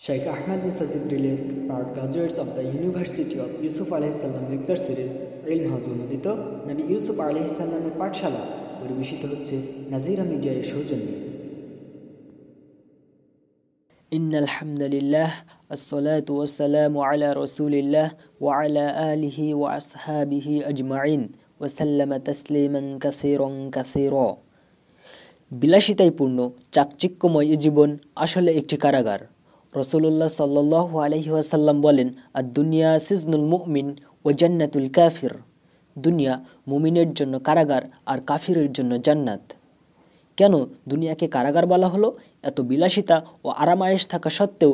Sheikh Ahmed Musa Jibril proud graduates of the University of Yusuf আলাইসাল্লাম lecture series ইলম হাজ অনুদিত নবী ইউসুফ আলাইসাল্লামের পাঠশালা পরিবেশিত হচ্ছে নাজিরা মিডিয়ার সৌজন্যে إن الحمد لله الصلاة والسلام على رسول الله وعلى آله وأصحابه أجمعين وسلم تسليما كثيرا كثيرا বিলাসিতায় পূর্ণ চাকচিক্যময় এই জীবন আসলে একটি কারাগার রসুল্লাহ সাল্লাহ আলহি ওয়াসাল্লাম বলেন আর দুনিয়া সিজনুল মুমিন ও জান্নাতুল কাফির। দুনিয়া মুমিনের জন্য কারাগার আর কাফিরের জন্য জান্নাত। কেন দুনিয়াকে কারাগার বলা হলো? এত বিলাসিতা ও আরামায়েশ থাকা সত্ত্বেও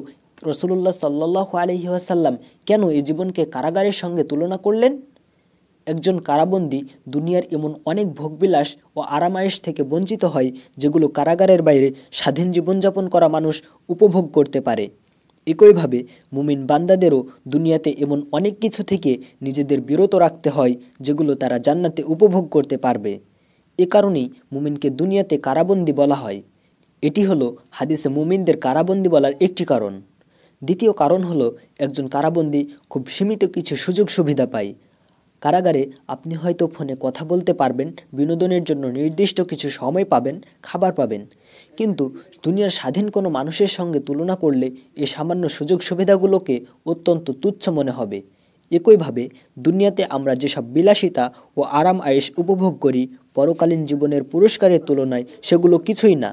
রসুল্লাহ সাল্লাহ আলহি আসাল্লাম কেন এই জীবনকে কারাগারের সঙ্গে তুলনা করলেন? একজন কারাবন্দী দুনিয়ার এমন অনেক ভোগবিলাস ও আরামায়েশ থেকে বঞ্চিত হয়, যেগুলো কারাগারের বাইরে স্বাধীন জীবনযাপন করা মানুষ উপভোগ করতে পারে। একইভাবে, মুমিন বান্দাদেরও দুনিয়াতে এমন অনেক কিছু থেকে নিজেদের বিরত রাখতে হয়, যেগুলো তারা জান্নাতে উপভোগ করতে পারবে। এ কারণেই মুমিনকে দুনিয়াতে কারাবন্দি বলা হয়। এটি হলো হাদিসে মুমিনদের কারাবন্দি বলার একটি কারণ। দ্বিতীয় কারণ হলো, একজন কারাবন্দি খুব সীমিত কিছু সুযোগ সুবিধা পায়। কারাগারে আপনি হয়তো ফোনে কথা বলতে পারবেন, বিনোদনের জন্য নির্দিষ্ট কিছু সময় পাবেন, খাবার পাবেন। কিন্তু দুনিয়ার স্বাধীন কোনো মানুষের সঙ্গে তুলনা করলে এ সামান্য সুযোগ সুবিধাগুলোকে অত্যন্ত তুচ্ছ মনে হবে। একইভাবে দুনিয়াতে আমরা যেসব বিলাসিতা ও আরাম আয়েস উপভোগ করি, পরকালীন জীবনের পুরস্কারের তুলনায় সেগুলো কিছুই না।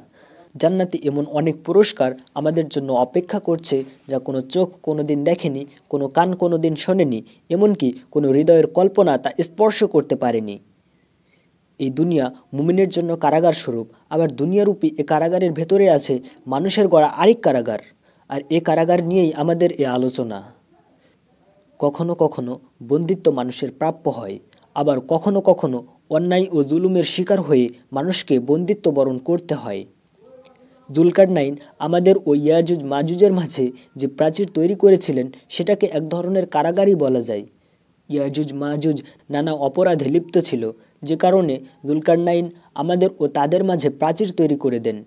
জান্নাতে এমন অনেক পুরস্কার আমাদের জন্য অপেক্ষা করছে যা কোনো চোখ কোনো দিন দেখেনি, কোনো কান কোনো দিন শোনেনি, এমনকি কোনো হৃদয়ের কল্পনা তা স্পর্শ করতে পারেনি। এই দুনিয়া মুমিনের জন্য কারাগার স্বরূপ, আবার দুনিয়ারূপী এ কারাগারের ভেতরে আছে মানুষের গড়া আরেক কারাগার, আর এ কারাগার নিয়েই আমাদের এ আলোচনা। কখনো কখনো বন্দিত্ব মানুষের প্রাপ্য হয়, আবার কখনো কখনো অন্যায় ও জুলুমের শিকার হয়ে মানুষকে বন্দিত্ব বরণ করতে হয়। নাইন আমাদের ও ইয়াজুজ মাজুজের মাঝে যে প্রাচীর তৈরি করেছিলেন, সেটাকে এক ধরনের কারাগারই বলা যায়। ইয়াজুজ মাজুজ নানা অপরাধে লিপ্ত ছিল, যে কারণে নাইন আমাদের ও তাদের মাঝে প্রাচীর তৈরি করে দেন।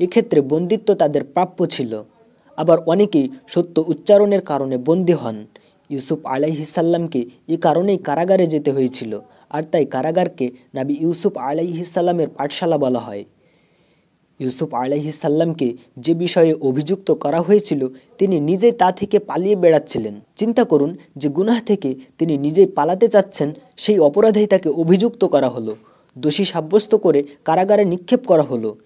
এক্ষেত্রে বন্দিত্ব তাদের প্রাপ্য ছিল। আবার অনেকেই সত্য উচ্চারণের কারণে বন্দী হন। ইউসুফ আলাইহিসাল্লামকে এ কারণেই কারাগারে যেতে হয়েছিল, আর তাই কারাগারকে নাবি ইউসুফ আলাইহিসাল্লামের পাঠশালা বলা হয়। ইউসুফ আলাইহিসাল্লামকে যে বিষয়ে অভিযুক্ত করা হয়েছিল, তিনি নিজেই তা থেকে পালিয়ে বেড়াচ্ছিলেন। চিন্তা করুন যে গুনাহ থেকে তিনি নিজেই পালাতে চাচ্ছেন, সেই অপরাধেই তাকে অভিযুক্ত করা হলো। দোষী সাব্যস্ত করে কারাগারে নিক্ষেপ করা হলো।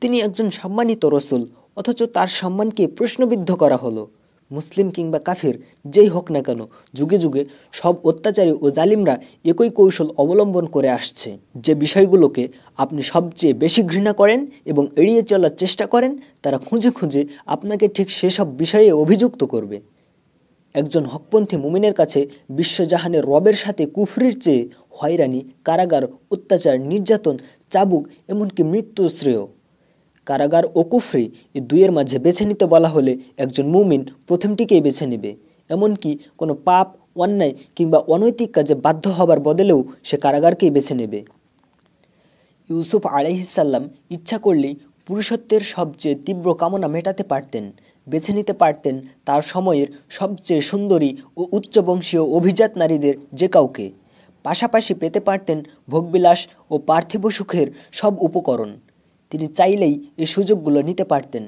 তিনি একজন সম্মানিত রসুল, অথচ তার সম্মানকে প্রশ্নবিদ্ধ করা হলো। মুসলিম কিংবা কাফির, যেই হোক না কেন, যুগে যুগে সব অত্যাচারী ও জালিমরা একই কৌশল অবলম্বন করে আসছে। যে বিষয়গুলোকে আপনি সবচেয়ে বেশি ঘৃণা করেন এবং এড়িয়ে চলার চেষ্টা করেন, তারা খুঁজে খুঁজে আপনাকে ঠিক সেসব বিষয়ে অভিযুক্ত করবে। একজন হকপন্থী মুমিনের কাছে বিশ্বজাহানের রবের সাথে কুফরির চেয়ে হয়রানি, কারাগার, অত্যাচার, নির্যাতন, চাবুক, এমনকি মৃত্যু শ্রেয়। কারাগার ও কুফরি এই দুইয়ের মাঝে বেছে নিতে বলা হলে একজন মুমিন প্রথমটিকেই বেছে নেবে। এমনকি কোনো পাপ, অন্যায় কিংবা অনৈতিক কাজে বাধ্য হবার বদলেও সে কারাগারকেই বেছে নেবে। ইউসুফ আলাইহিসাল্লাম ইচ্ছা করলেই পুরুষত্বের সবচেয়ে তীব্র কামনা মেটাতে পারতেন, বেছে নিতে পারতেন তার সময়ের সবচেয়ে সুন্দরী ও উচ্চবংশীয় অভিজাত নারীদের যে কাউকে। পাশাপাশি পেতে পারতেন ভোগবিলাস ও পার্থিব সুখের সব উপকরণ। তিনি চাইলেই এই সুযোগগুলো নিতে পারতেন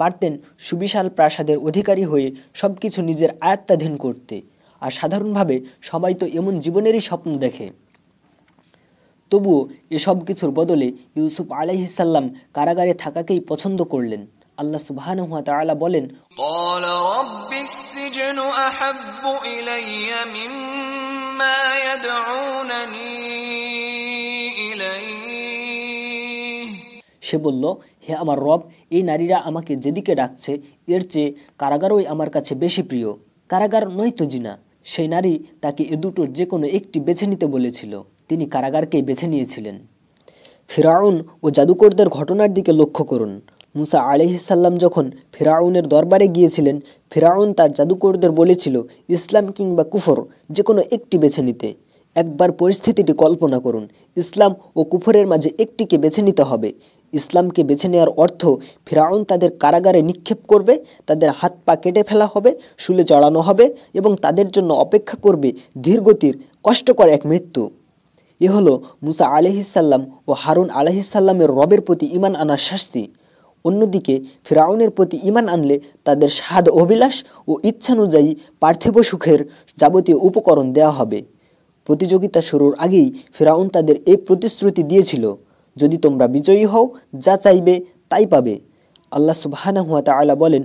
পারতেন সুবিশাল প্রাসাদের অধিকারী হয়ে সব কিছু নিজের আয়ত্তাধীন করতে আর সাধারণভাবে সবাই তো এমন জীবনেরই স্বপ্ন দেখে তবুও এসব কিছুর বদলে ইউসুফ আলাইহিসাল্লাম কারাগারে থাকাকেই পছন্দ করলেন আল্লাহ সুবহান তাআলা বলেন قال رب السجن أحب إلي مما يدعونني সে বলল, হে আমার রব, এই নারীরা আমাকে যেদিকে ডাকছে, এর চেয়ে কারাগারই আমার কাছে বেশি প্রিয়। কারাগার নয় তো জিনা। সেই নারী তাকে এ দুটোর যে কোনো একটি বেছে নিতে বলেছিল। তিনি কারাগারকেই বেছে নিয়েছিলেন। ফেরাউন ও জাদুকরদের ঘটনার দিকে লক্ষ্য করুন। মুসা আলহিসাল্লাম যখন ফেরাউনের দরবারে গিয়েছিলেন, ফেরাউন তার জাদুকরদের বলেছিল, ইসলাম কিংবা কুফর যে কোনো একটি বেছে নিতে। একবার পরিস্থিতিটি কল্পনা করুন। ইসলাম ও কুফরের মাঝে একটিকে বেছে নিতে হবে। ইসলামকে বেছে নেওয়ার অর্থ ফেরাউন তাদের কারাগারে নিক্ষেপ করবে, তাদের হাত পা কেটে ফেলা হবে, শুলে চড়ানো হবে এবং তাদের জন্য অপেক্ষা করবে ধীরগতির, কষ্টকর এক মৃত্যু। এ হলো মুসা আলহিসাল্লাম ও হারুন আলহিসাল্লামের রবের প্রতি ইমান আনার শাস্তি। অন্যদিকে ফেরাউনের প্রতি ইমান আনলে তাদের স্বাদ অভিলাষ ও ইচ্ছানুযায়ী পার্থিব সুখের যাবতীয় উপকরণ দেওয়া হবে। প্রতিযোগিতা শুরুর আগেই ফেরাউন তাদের এই প্রতিশ্রুতি দিয়েছিল, যদি তোমরা বিজয়ী হও, যা চাইবে, তাই পাবে। আল্লাহ সুবাহানা হুয়া তালা বলেন,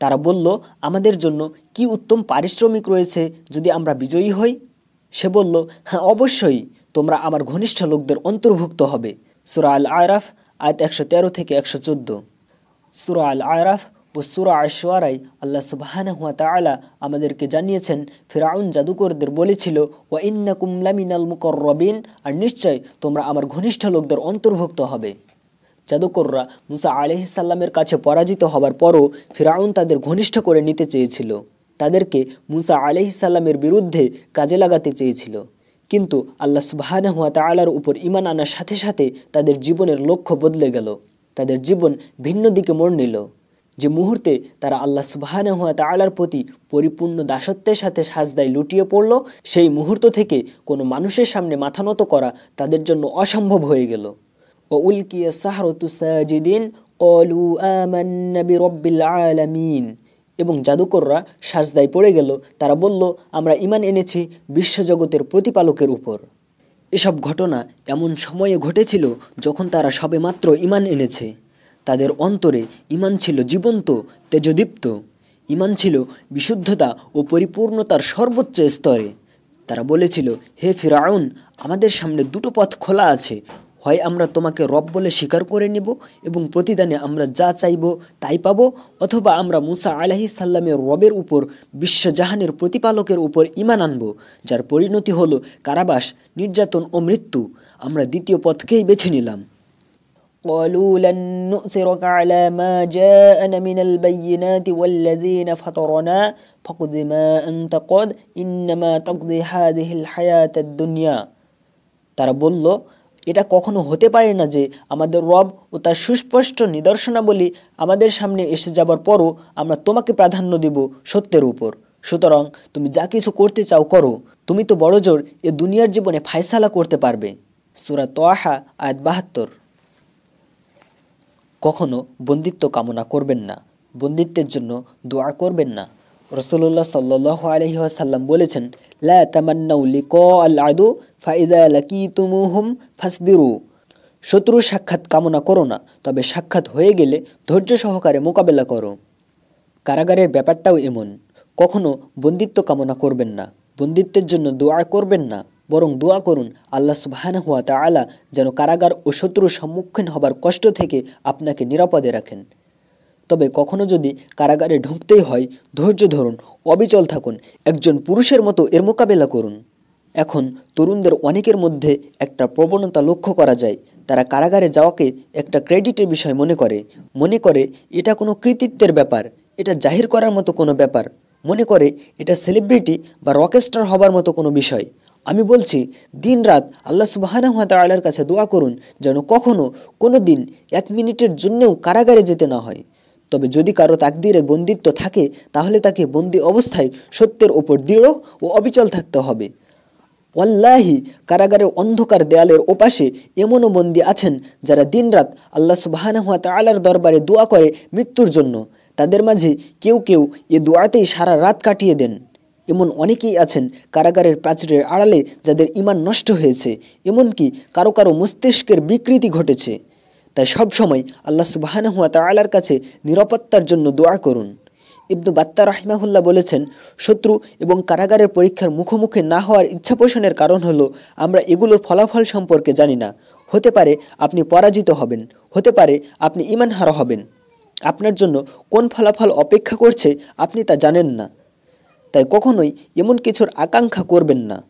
তারা বলল, আমাদের জন্য কি উত্তম পারিশ্রমিক রয়েছে যদি আমরা বিজয়ী হই? সে বলল হ্যাঁ অবশ্যই, তোমরা আমার ঘনিষ্ঠ লোকদের অন্তর্ভুক্ত হবে। সুরা আল আয়রাফ আয়াত একশো তেরো থেকে একশো চোদ্দ। সুরা আল আয়রাফ সুরা আশোয়ারাই আল্লাহ সুবাহানা হুয়া তালা আমাদেরকে জানিয়েছেন, ফেরাউন জাদুকরদের বলেছিল ও ইন্না কুমলামিনাল মুকর রবিন আর নিশ্চয় তোমরা আমার ঘনিষ্ঠ লোকদের অন্তর্ভুক্ত হবে। জাদুকররা মুসা আলহিসাল্লামের কাছে পরাজিত হবার পরও ফেরাউন তাদের ঘনিষ্ঠ করে নিতে চেয়েছিল। তাদেরকে মুসা আলহিসাল্লামের বিরুদ্ধে কাজে লাগাতে চেয়েছিল। কিন্তু আল্লাহ সুবাহানা হুয়া তালার উপর ইমান আনার সাথে সাথে তাদের জীবনের লক্ষ্য বদলে গেল। তাদের জীবন ভিন্ন দিকে মোড় নিল। যে মুহূর্তে তারা আল্লাহ সুবাহানা হুয়া তালার প্রতি পরিপূর্ণ দাসত্বের সাথে সাজদায় লুটিয়ে পড়ল, সেই মুহূর্ত থেকে কোনো মানুষের সামনে মাথা নত করা তাদের জন্য অসম্ভব হয়ে গেল। ও উলকিয়া সাহরতু সাজিদিন কলু আমান্না বিরব্বিল আলামিন। এবং জাদুকররা সাজদায় পড়ে গেল। তারা বলল, আমরা ইমান এনেছি বিশ্বজগতের প্রতিপালকের উপর। এসব ঘটনা এমন সময়ে ঘটেছিল যখন তারা সবেমাত্র ইমান এনেছে। তাদের অন্তরে ইমান ছিল জীবন্ত, তেজদীপ্ত। ইমান ছিল বিশুদ্ধতা ও পরিপূর্ণতার সর্বোচ্চ স্তরে। তারা বলেছিল, হে ফিরাউন, আমাদের সামনে দুটো পথ খোলা আছে। হয় আমরা তোমাকে রব বলে স্বীকার করে নেব এবং প্রতিদানে আমরা যা চাইব তাই পাবো, অথবা আমরা মুসা আলাহি সাল্লামের রবের উপর বিশ্বজাহানের প্রতিপালকের উপর ইমান আনব, যার পরিণতি হলো কারাবাস, নির্যাতন ও মৃত্যু। আমরা দ্বিতীয় পথকেই বেছে নিলাম। قالوا لن نؤثرك على ما جاءنا من البينات والذين فطرنا فقد ما أنت قد إنما تقضي هذه الحياة الدنيا তারা বলল এটা কখনো হতে পারে না যে আমাদের রব ও তার সুস্পষ্ট নিদর্শনাবলী আমাদের সামনে এসে যাবার পরও আমরা তোমাকে প্রাধান্য দিব সত্যের উপর সুতরাং তুমি যা কিছু করতে চাও করো তুমি তো বড় জোর এ দুনিয়ার জীবনে ফায়সালা করতে পারবে সুরা তোয়াহা আয়াত বাহাত্তর কখনো বন্দিত্ব কামনা করবেন না, বন্দিত্বের জন্য দোয়া করবেন না। রসুল্লাহ সাল্লাহ আলহিহাসাল্লাম বলেছেন, লা তামান্নাউ লিক আল আদু ফাইদা লাকিতুমুহুম ফাসবিরু। শত্রুর সাক্ষাৎ কামনা করো না, তবে সাক্ষাৎ হয়ে গেলে ধৈর্য সহকারে মোকাবেলা করো। কারাগারের ব্যাপারটাও এমন, কখনো বন্দিত্ব কামনা করবেন না, বন্দিত্বের জন্য দোয়া করবেন না। বরং দোয়া করুন, আল্লাহ সুবাহানা হুয়া তালা যেন কারাগার ও শত্রুর সম্মুখীন হবার কষ্ট থেকে আপনাকে নিরাপদে রাখেন। তবে কখনো যদি কারাগারে ঢুকতেই হয়, ধৈর্য ধরুন, অবিচল থাকুন, একজন পুরুষের মতো এর মোকাবেলা করুন। এখন তরুণদের অনেকের মধ্যে একটা প্রবণতা লক্ষ্য করা যায়, তারা কারাগারে যাওয়াকে একটা ক্রেডিটের বিষয় মনে করে। মনে করে, এটা কোনো কৃতিত্বের ব্যাপার, এটা জাহির করার মতো কোনো ব্যাপার। মনে করে, এটা সেলিব্রিটি বা রকেস্টার হবার মতো কোনো বিষয়। আমি বলছি দিন রাত আল্লাহ সুবাহানা তাল্লার কাছে দোয়া করুন যেন কখনো কোনো দিন এক মিনিটের জন্যও কারাগারে যেতে না হয়। তবে যদি কারও তাকদিরে বন্দিত্ব থাকে, তাহলে তাকে বন্দি অবস্থায় সত্যের ওপর দৃঢ় ও অবিচল থাকতে হবে। ওয়াল্লাহি, কারাগারের অন্ধকার দেয়ালের ওপাশে এমনও বন্দী আছেন যারা দিনরাত আল্লাহ সুবাহানা হুয়া তালার দরবারে দোয়া করে মৃত্যুর জন্য। তাদের মাঝে কেউ কেউ এ দোয়াতেই সারা রাত কাটিয়ে দেন। এমন অনেকেই আছেন কারাগারের প্রাচীরের আড়ালে যাদের ইমান নষ্ট হয়েছে, এমনকি কারও কারও মস্তিষ্কের বিকৃতি ঘটেছে। তাই সবসময় আল্লাহ সুবাহানা হুয়া তালার কাছে নিরাপত্তার জন্য দোয়া করুন। ইবনু বাত্তা রাহিমাহুল্লাহ বলেছেন, শত্রু এবং কারাগারের পরীক্ষার মুখোমুখি না হওয়ার ইচ্ছা পোষণের কারণ হলো, আমরা এগুলোর ফলাফল সম্পর্কে জানি না। হতে পারে আপনি পরাজিত হবেন, হতে পারে আপনি ইমান হারা হবেন। আপনার জন্য কোন ফলাফল অপেক্ষা করছে আপনি তা জানেন না। তাই কখনোই এমন কিছুর আকাঙ্ক্ষা করবেন না।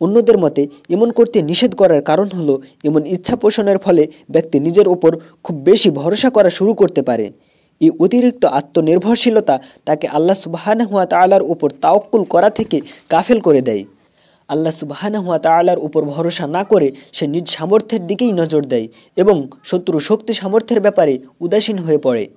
অন্যদের মতে, এমন করতে নিষেধ করার কারণ হলো, এমন ইচ্ছা পোষণের ফলে ব্যক্তি নিজের ওপর খুব বেশি ভরসা করা শুরু করতে পারে। এই অতিরিক্ত আত্মনির্ভরশীলতা তাকে আল্লাহ সুবাহান হুয়া তালার উপর তাওকুল করা থেকে কাফেল করে দেয়। আল্লাহ সুবাহানহুয়া তালার উপর ভরসা না করে সে নিজ সামর্থ্যের দিকেই নজর দেয় এবং শত্রু শক্তি সামর্থ্যের ব্যাপারে উদাসীন হয়ে পড়ে।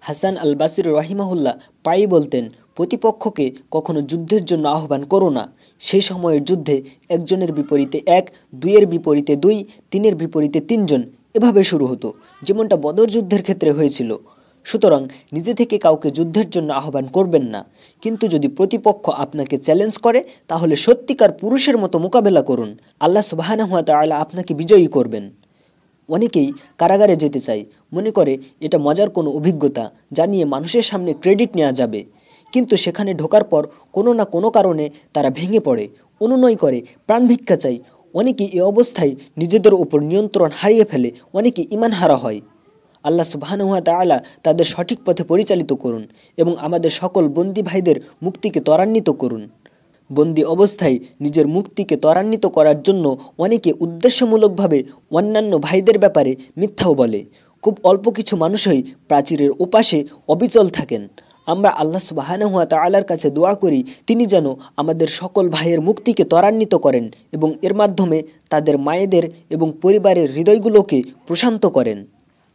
হাসান আল বাসির রহিমাহুল্লাহ পাই বলতেন প্রতিপক্ষকে কখনো যুদ্ধের জন্য আহ্বান করো না। সেই সময়ের যুদ্ধে একজনের বিপরীতে এক, দুইয়ের বিপরীতে দুই, তিনের বিপরীতে তিনজন। এভাবে শুরু হতো। যেমনটা বদর যুদ্ধের ক্ষেত্রে হয়েছিল। সুতরাং নিজে থেকে কাউকে যুদ্ধের জন্য আহ্বান করবেন না। কিন্তু যদি প্রতিপক্ষ আপনাকে চ্যালেঞ্জ করে, তাহলে সত্যিকার পুরুষের মতো মোকাবেলা করুন। আল্লাহ সুবাহানা হাত আল্লাহ আপনাকে বিজয়ী করবেন। অনেকেই কারাগারে যেতে চায়। মনে করে এটা মজার কোনো অভিজ্ঞতা, যা নিয়ে মানুষের সামনে ক্রেডিট নেওয়া যাবে। কিন্তু সেখানে ঢোকার পর কোনো না কোনো কারণে তারা ভেঙে পড়ে, অনুনয় করে, প্রাণ ভিক্ষা চাই অনেকে এ অবস্থায় নিজেদের উপর নিয়ন্ত্রণ হারিয়ে ফেলে, অনেকে ইমান হারা হয়। আল্লাহ সুবাহানুয়া তালা তাদের সঠিক পথে পরিচালিত করুন এবং আমাদের সকল বন্দি ভাইদের মুক্তিকে ত্বরান্বিত করুন। বন্দি অবস্থায় নিজের মুক্তিকে ত্বরান্বিত করার জন্য অনেকে উদ্দেশ্যমূলকভাবে অন্যান্য ভাইদের ব্যাপারে মিথ্যাও বলে। খুব অল্প কিছু মানুষই প্রাচীরের ওপাশে অবিচল থাকেন। আমরা আল্লাহ সুবাহানহুয়া তালার কাছে দোয়া করি, তিনি যেন আমাদের সকল ভাইয়ের মুক্তিকে ত্বরান্বিত করেন এবং এর মাধ্যমে তাদের মায়েদের এবং পরিবারের হৃদয়গুলোকে প্রশান্ত করেন।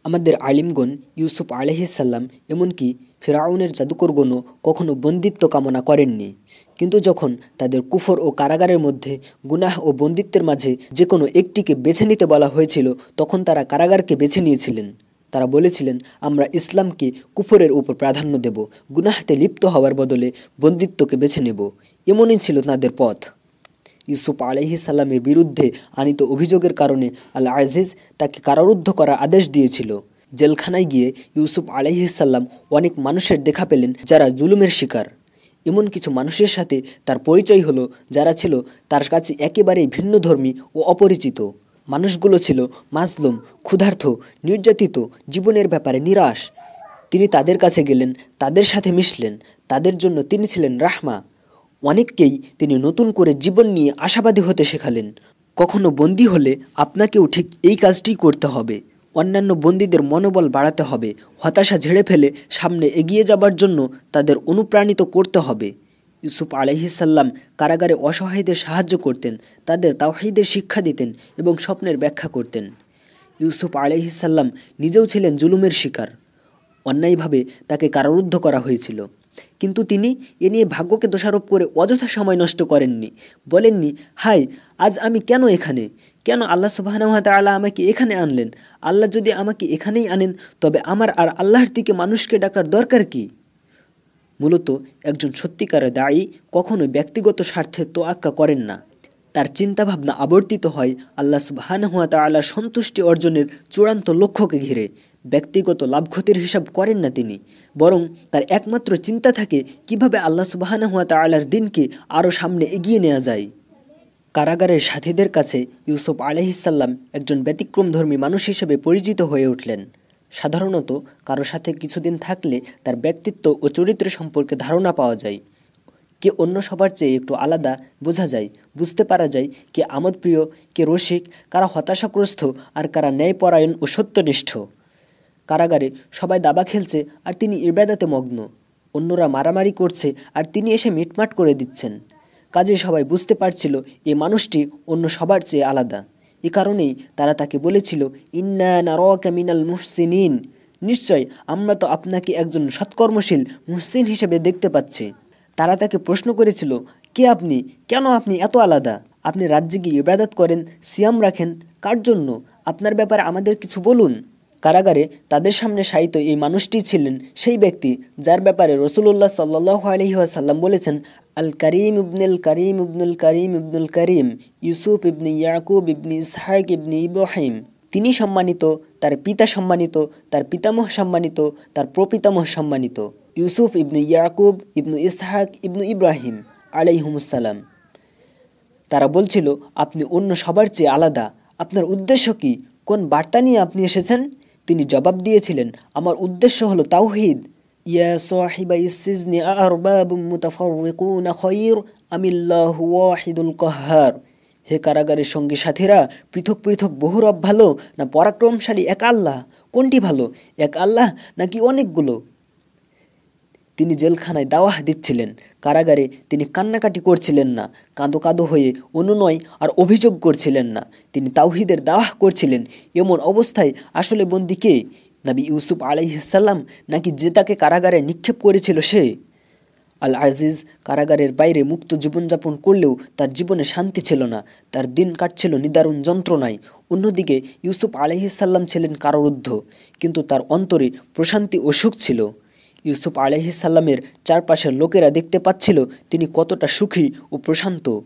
আমাদের আলিমগণ ইউসুফ আলহিসাল্লাম এমনকি ফেরাউনের জাদুকরগণও কখনো বন্দিত্ব কামনা করেননি। কিন্তু যখন তাদের কুফর ও কারাগারের মধ্যে গুনাহ ও বন্দিত্বের মাঝে যে কোনো একটিকে বেছে নিতে বলা হয়েছিল, তখন তারা কারাগারকে বেছে নিয়েছিলেন। তারা বলেছিলেন, আমরা ইসলামকে কুফরের উপর প্রাধান্য দেব, গুনাহাতে লিপ্ত হওয়ার বদলে বন্দিত্বকে বেছে নেব। এমনই ছিল তাদের পথ। ইউসুফ আলহি সাল্লামের বিরুদ্ধে আনিত অভিযোগের কারণে আল আজিজ তাকে কারারুদ্ধ করার আদেশ দিয়েছিল। জেলখানায় গিয়ে ইউসুফ আলহিসাল্লাম অনেক মানুষের দেখা পেলেন যারা জুলুমের শিকার। এমন কিছু মানুষের সাথে তার পরিচয় হলো, যারা ছিল তার কাছে একেবারেই ভিন্ন ধর্মী ও অপরিচিত। মানুষগুলো ছিল মাজলুম, ক্ষুধার্থ, নির্যাতিত, জীবনের ব্যাপারে নিরাশ। তিনি তাদের কাছে গেলেন, তাদের সাথে মিশলেন, তাদের জন্য তিনি ছিলেন রাহমা। অনেককেই তিনি নতুন করে জীবন নিয়ে আশাবাদী হতে শেখালেন। কখনো বন্দী হলে আপনাকেও ঠিক এই কাজটি করতে হবে। অন্যান্য বন্দীদের মনোবল বাড়াতে হবে, হতাশা ঝেড়ে ফেলে সামনে এগিয়ে যাবার জন্য তাদের অনুপ্রাণিত করতে হবে। ইউসুফ আলহিসাল্লাম কারাগারে অসহায়দের সাহায্য করতেন, তাদের তাওহিদের শিক্ষা দিতেন এবং স্বপ্নের ব্যাখ্যা করতেন। ইউসুফ আলহিসাল্লাম নিজেও ছিলেন জুলুমের শিকার। অন্যায়ভাবে তাকে কারারুদ্ধ করা হয়েছিল। কিন্তু তিনি এ নিয়ে ভাগ্যকে দোষারোপ করে অযথা সময় নষ্ট করেননি। বলেননি হাই আজ আমি কেন এখানে? কেন আল্লাহ সুবাহানহাত আল্লাহ আমাকে এখানে আনলেন? আল্লাহ যদি আমাকে এখানেই আনেন, তবে আমার আর আল্লাহর দিকে মানুষকে ডাকার দরকার কি? মূলত একজন সত্যিকারের দায়ী কখনো ব্যক্তিগত স্বার্থে তোয়াক্কা করেন না। তার চিন্তাভাবনা আবর্তিত হয় আল্লাহ সুবাহানহুয়া তাল্লাহ সন্তুষ্টি অর্জনের চূড়ান্ত লক্ষ্যকে ঘিরে। ব্যক্তিগত লাভ ক্ষতির হিসাব করেন না তিনি। বরং তার একমাত্র চিন্তা থাকে কীভাবে আল্লাহ সুবাহানহুয়া তাল্লাহর দিনকে আরও সামনে এগিয়ে নেওয়া যায়। কারাগারের সাথীদের কাছে ইউসুফ আলহিসাল্লাম একজন ব্যতিক্রমধর্মী মানুষ হিসেবে পরিচিত হয়ে উঠলেন। সাধারণত কারও সাথে কিছুদিন থাকলে তার ব্যক্তিত্ব ও চরিত্র সম্পর্কে ধারণা পাওয়া যায়। কে অন্য সবার চেয়ে একটু আলাদা বোঝা যায়, বুঝতে পারা যায় কে আমোদপ্রিয়, কে রসিক, কারা হতাশাগ্রস্ত আর কারা ন্যায়পরায়ণ ও সত্যনিষ্ঠ। কারাগারে সবাই দাবা খেলছে আর তিনি ইবাদাতে মগ্ন। অন্যরা মারামারি করছে আর তিনি এসে মিটমাট করে দিচ্ছেন। কাজে সবাই বুঝতে পারছিল এ মানুষটি অন্য সবার চেয়ে আলাদা। এ কারণেই তারা তাকে বলেছিল, ইন্না নারকা মিনাল মুহসিনিন। নিশ্চয়, আমরা তো আপনাকে একজন সৎকর্মশীল মুহসিন হিসেবে দেখতে পাচ্ছি। তারা তাকে প্রশ্ন করেছিল, কে আপনি? কেন আপনি এত আলাদা? আপনি রাজ্যে গিয়ে ইবাদত করেন, সিয়াম রাখেন, কার জন্য? আপনার ব্যাপারে আমাদের কিছু বলুন। কারাগারে তাদের সামনে সাহিত্য এই মানুষটি ছিলেন সেই ব্যক্তি যার ব্যাপারে রসুল্লাহ সাল্লাহ আলহিহাসাল্লাম বলেছেন আল করিম ইবনুল করিম ইবনুল করিম ইবনুল করিম, ইউসুফ ইবনি ইয়াকুব ইবনি ইসহাক ইবনি ইব্রাহিম। তিনি সম্মানিত, তার পিতা সম্মানিত, তার পিতামহ সম্মানিত, তার প্রপিতামহ সম্মানিত। ইউসুফ ইবনু ইয়াকুব ইবনু ইসহাক ইবনু ইব্রাহিম আলাইহুমসালাম তারা বলছিল, আপনি অন্য সবার চেয়ে আলাদা। আপনার উদ্দেশ্য কি? কোন বার্তা নিয়ে আপনি এসেছেন? তিনি জবাব দিয়েছিলেন, আমার উদ্দেশ্য হলো তাওহিদ। হে কারাগারের সঙ্গী সাথীরা, পৃথক পৃথক বহু রব ভালো না পরাক্রমশালী এক আল্লাহ? কোনটি ভালো? এক আল্লাহ নাকি অনেকগুলো? তিনি জেলখানায় দাওয়াহ দিচ্ছিলেন। কারাগারে তিনি কান্নাকাটি করছিলেন না কাঁদো কাঁদো হয়ে অনুনয় আর অভিযোগ করছিলেন না। তিনি তাওহিদের দাওয়াহ করছিলেন। এমন অবস্থায় আসলে বন্দি কে? নাবি ইউসুফ আলাইহিসাল্লাম নাকি যে তাকে কারাগারে নিক্ষেপ করেছিল সে? আল আজিজ কারাগারের বাইরে মুক্ত জীবনযাপন করলেও তার জীবনে শান্তি ছিল না, তার দিন কাটছিল নিদারুণ যন্ত্রণায়। অন্যদিকে ইউসুফ আলহিসাল্লাম ছিলেন কারারুদ্ধ, কিন্তু তার অন্তরে প্রশান্তি ও সুখ ছিল। ইউসুফ আলহিসাল্লামের চারপাশের লোকেরা দেখতে পাচ্ছিল তিনি কতটা সুখী ও প্রশান্ত।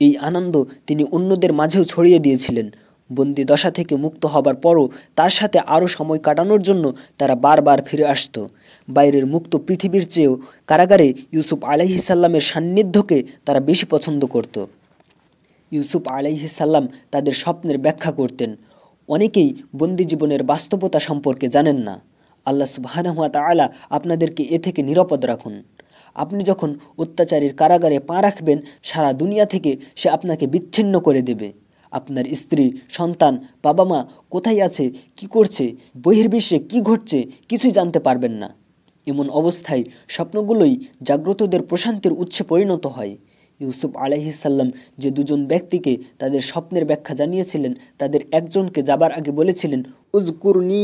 এই আনন্দ তিনি অন্যদের মাঝেও ছড়িয়ে দিয়েছিলেন। বন্দি দশা থেকে মুক্ত হবার পরও তার সাথে আরও সময় কাটানোর জন্য তারা বারবার ফিরে আসত। বাইরের মুক্ত পৃথিবীর চেয়েও কারাগারে ইউসুফ আলাইহিসাল্লামের সান্নিধ্যকে তারা বেশি পছন্দ করত। ইউসুফ আলাইহিসাল্লাম তাদের স্বপ্নের ব্যাখ্যা করতেন। অনেকেই বন্দি জীবনের বাস্তবতা সম্পর্কে জানেন না। আল্লাহ সুবাহানহুয়া তালা আপনাদেরকে এ থেকে নিরাপদ রাখুন। আপনি যখন অত্যাচারীর কারাগারে পা রাখবেন, সারা দুনিয়া থেকে সে আপনাকে বিচ্ছিন্ন করে দেবে। আপনার স্ত্রী, সন্তান বাবা মা কোথায় আছে, কি করছে, বহির্বিশ্বে কি ঘটছে, কিছুই জানতে পারবেন না। এমন অবস্থায় স্বপ্নগুলোই জাগ্রতদের প্রশান্তির উৎসে পরিণত হয়। ইউসুফ আলাইহিসাল্লাম যে দুজন ব্যক্তিকে তাদের স্বপ্নের ব্যাখ্যা জানিয়েছিলেন, তাদের একজনকে যাবার আগে বলেছিলেন উজকুরনি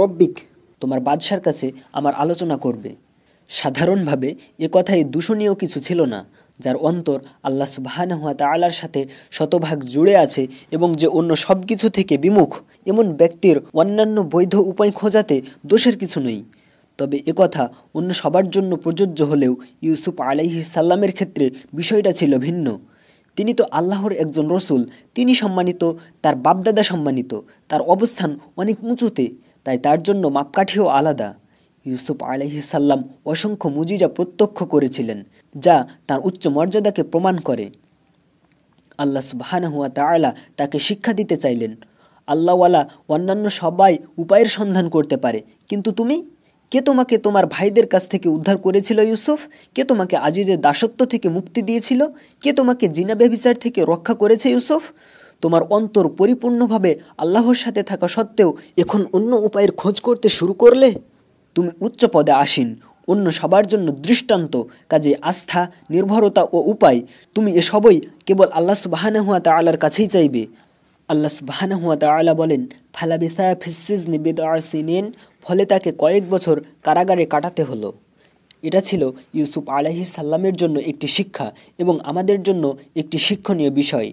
রব্বিক। তোমার বাদশার কাছে আমার আলোচনা করবে। সাধারণভাবে এ কথায় দূষণীয় কিছু ছিল না, যার অন্তর আল্লাহ সুবাহানহুয়া তালার সাথে শতভাগ জুড়ে আছে এবং যে অন্য সব কিছু থেকে বিমুখ, এমন ব্যক্তির অন্যান্য বৈধ উপায় খোঁজাতে দোষের কিছু নেই। তবে একথা অন্য সবার জন্য প্রযোজ্য হলেও ইউসুফ আলাইহি সাল্লামের ক্ষেত্রে বিষয়টা ছিল ভিন্ন। তিনি তো আল্লাহর একজন রসুল, তিনি সম্মানিত, তার বাপদাদা সম্মানিত, তার অবস্থান অনেক উঁচুতে। তাই তার জন্য মাপকাঠিও আলাদা। ইউসুফ আলহিসাল্লাম অসংখ্য মুজিজা প্রত্যক্ষ করেছিলেন, যা তার উচ্চ মর্যাদাকে প্রমাণ করে। আল্লাহ সুবাহানহুয়া তালা তাকে শিক্ষা দিতে চাইলেন, আল্লাহওয়ালা অন্যান্য সবাই উপায়ের সন্ধান করতে পারে। কিন্তু তুমি? কে তোমাকে তোমার ভাইদের কাছ থেকে উদ্ধার করেছিল ইউসুফ? কে তোমাকে আজিজের দাসত্ব থেকে মুক্তি দিয়েছিল? কে তোমাকে জিনা ব্যবিচার থেকে রক্ষা করেছে ইউসুফ? তোমার অন্তর পরিপূর্ণভাবে আল্লাহর সাথে থাকা সত্ত্বেও এখন অন্য উপায়ের খোঁজ করতে শুরু করলে তুমি উচ্চ পদে আসীন। অন্য সবার জন্য দৃষ্টান্ত, কাজে আস্থা, নির্ভরতা ও উপায়। তুমি এসবই কেবল আল্লাহ সুবাহানা হুয়া তালার কাছেই চাইবে। আল্লাহ সুবাহানা হুয়া তালা বলেন ফালাবিসা ফিসিজ নিবেদ সিনেন ফলে তাকে কয়েক বছর কারাগারে কাটাতে হলো। এটা ছিল ইউসুফ আলাহি সাল্লামের জন্য একটি শিক্ষা এবং আমাদের জন্য একটি শিক্ষণীয় বিষয়।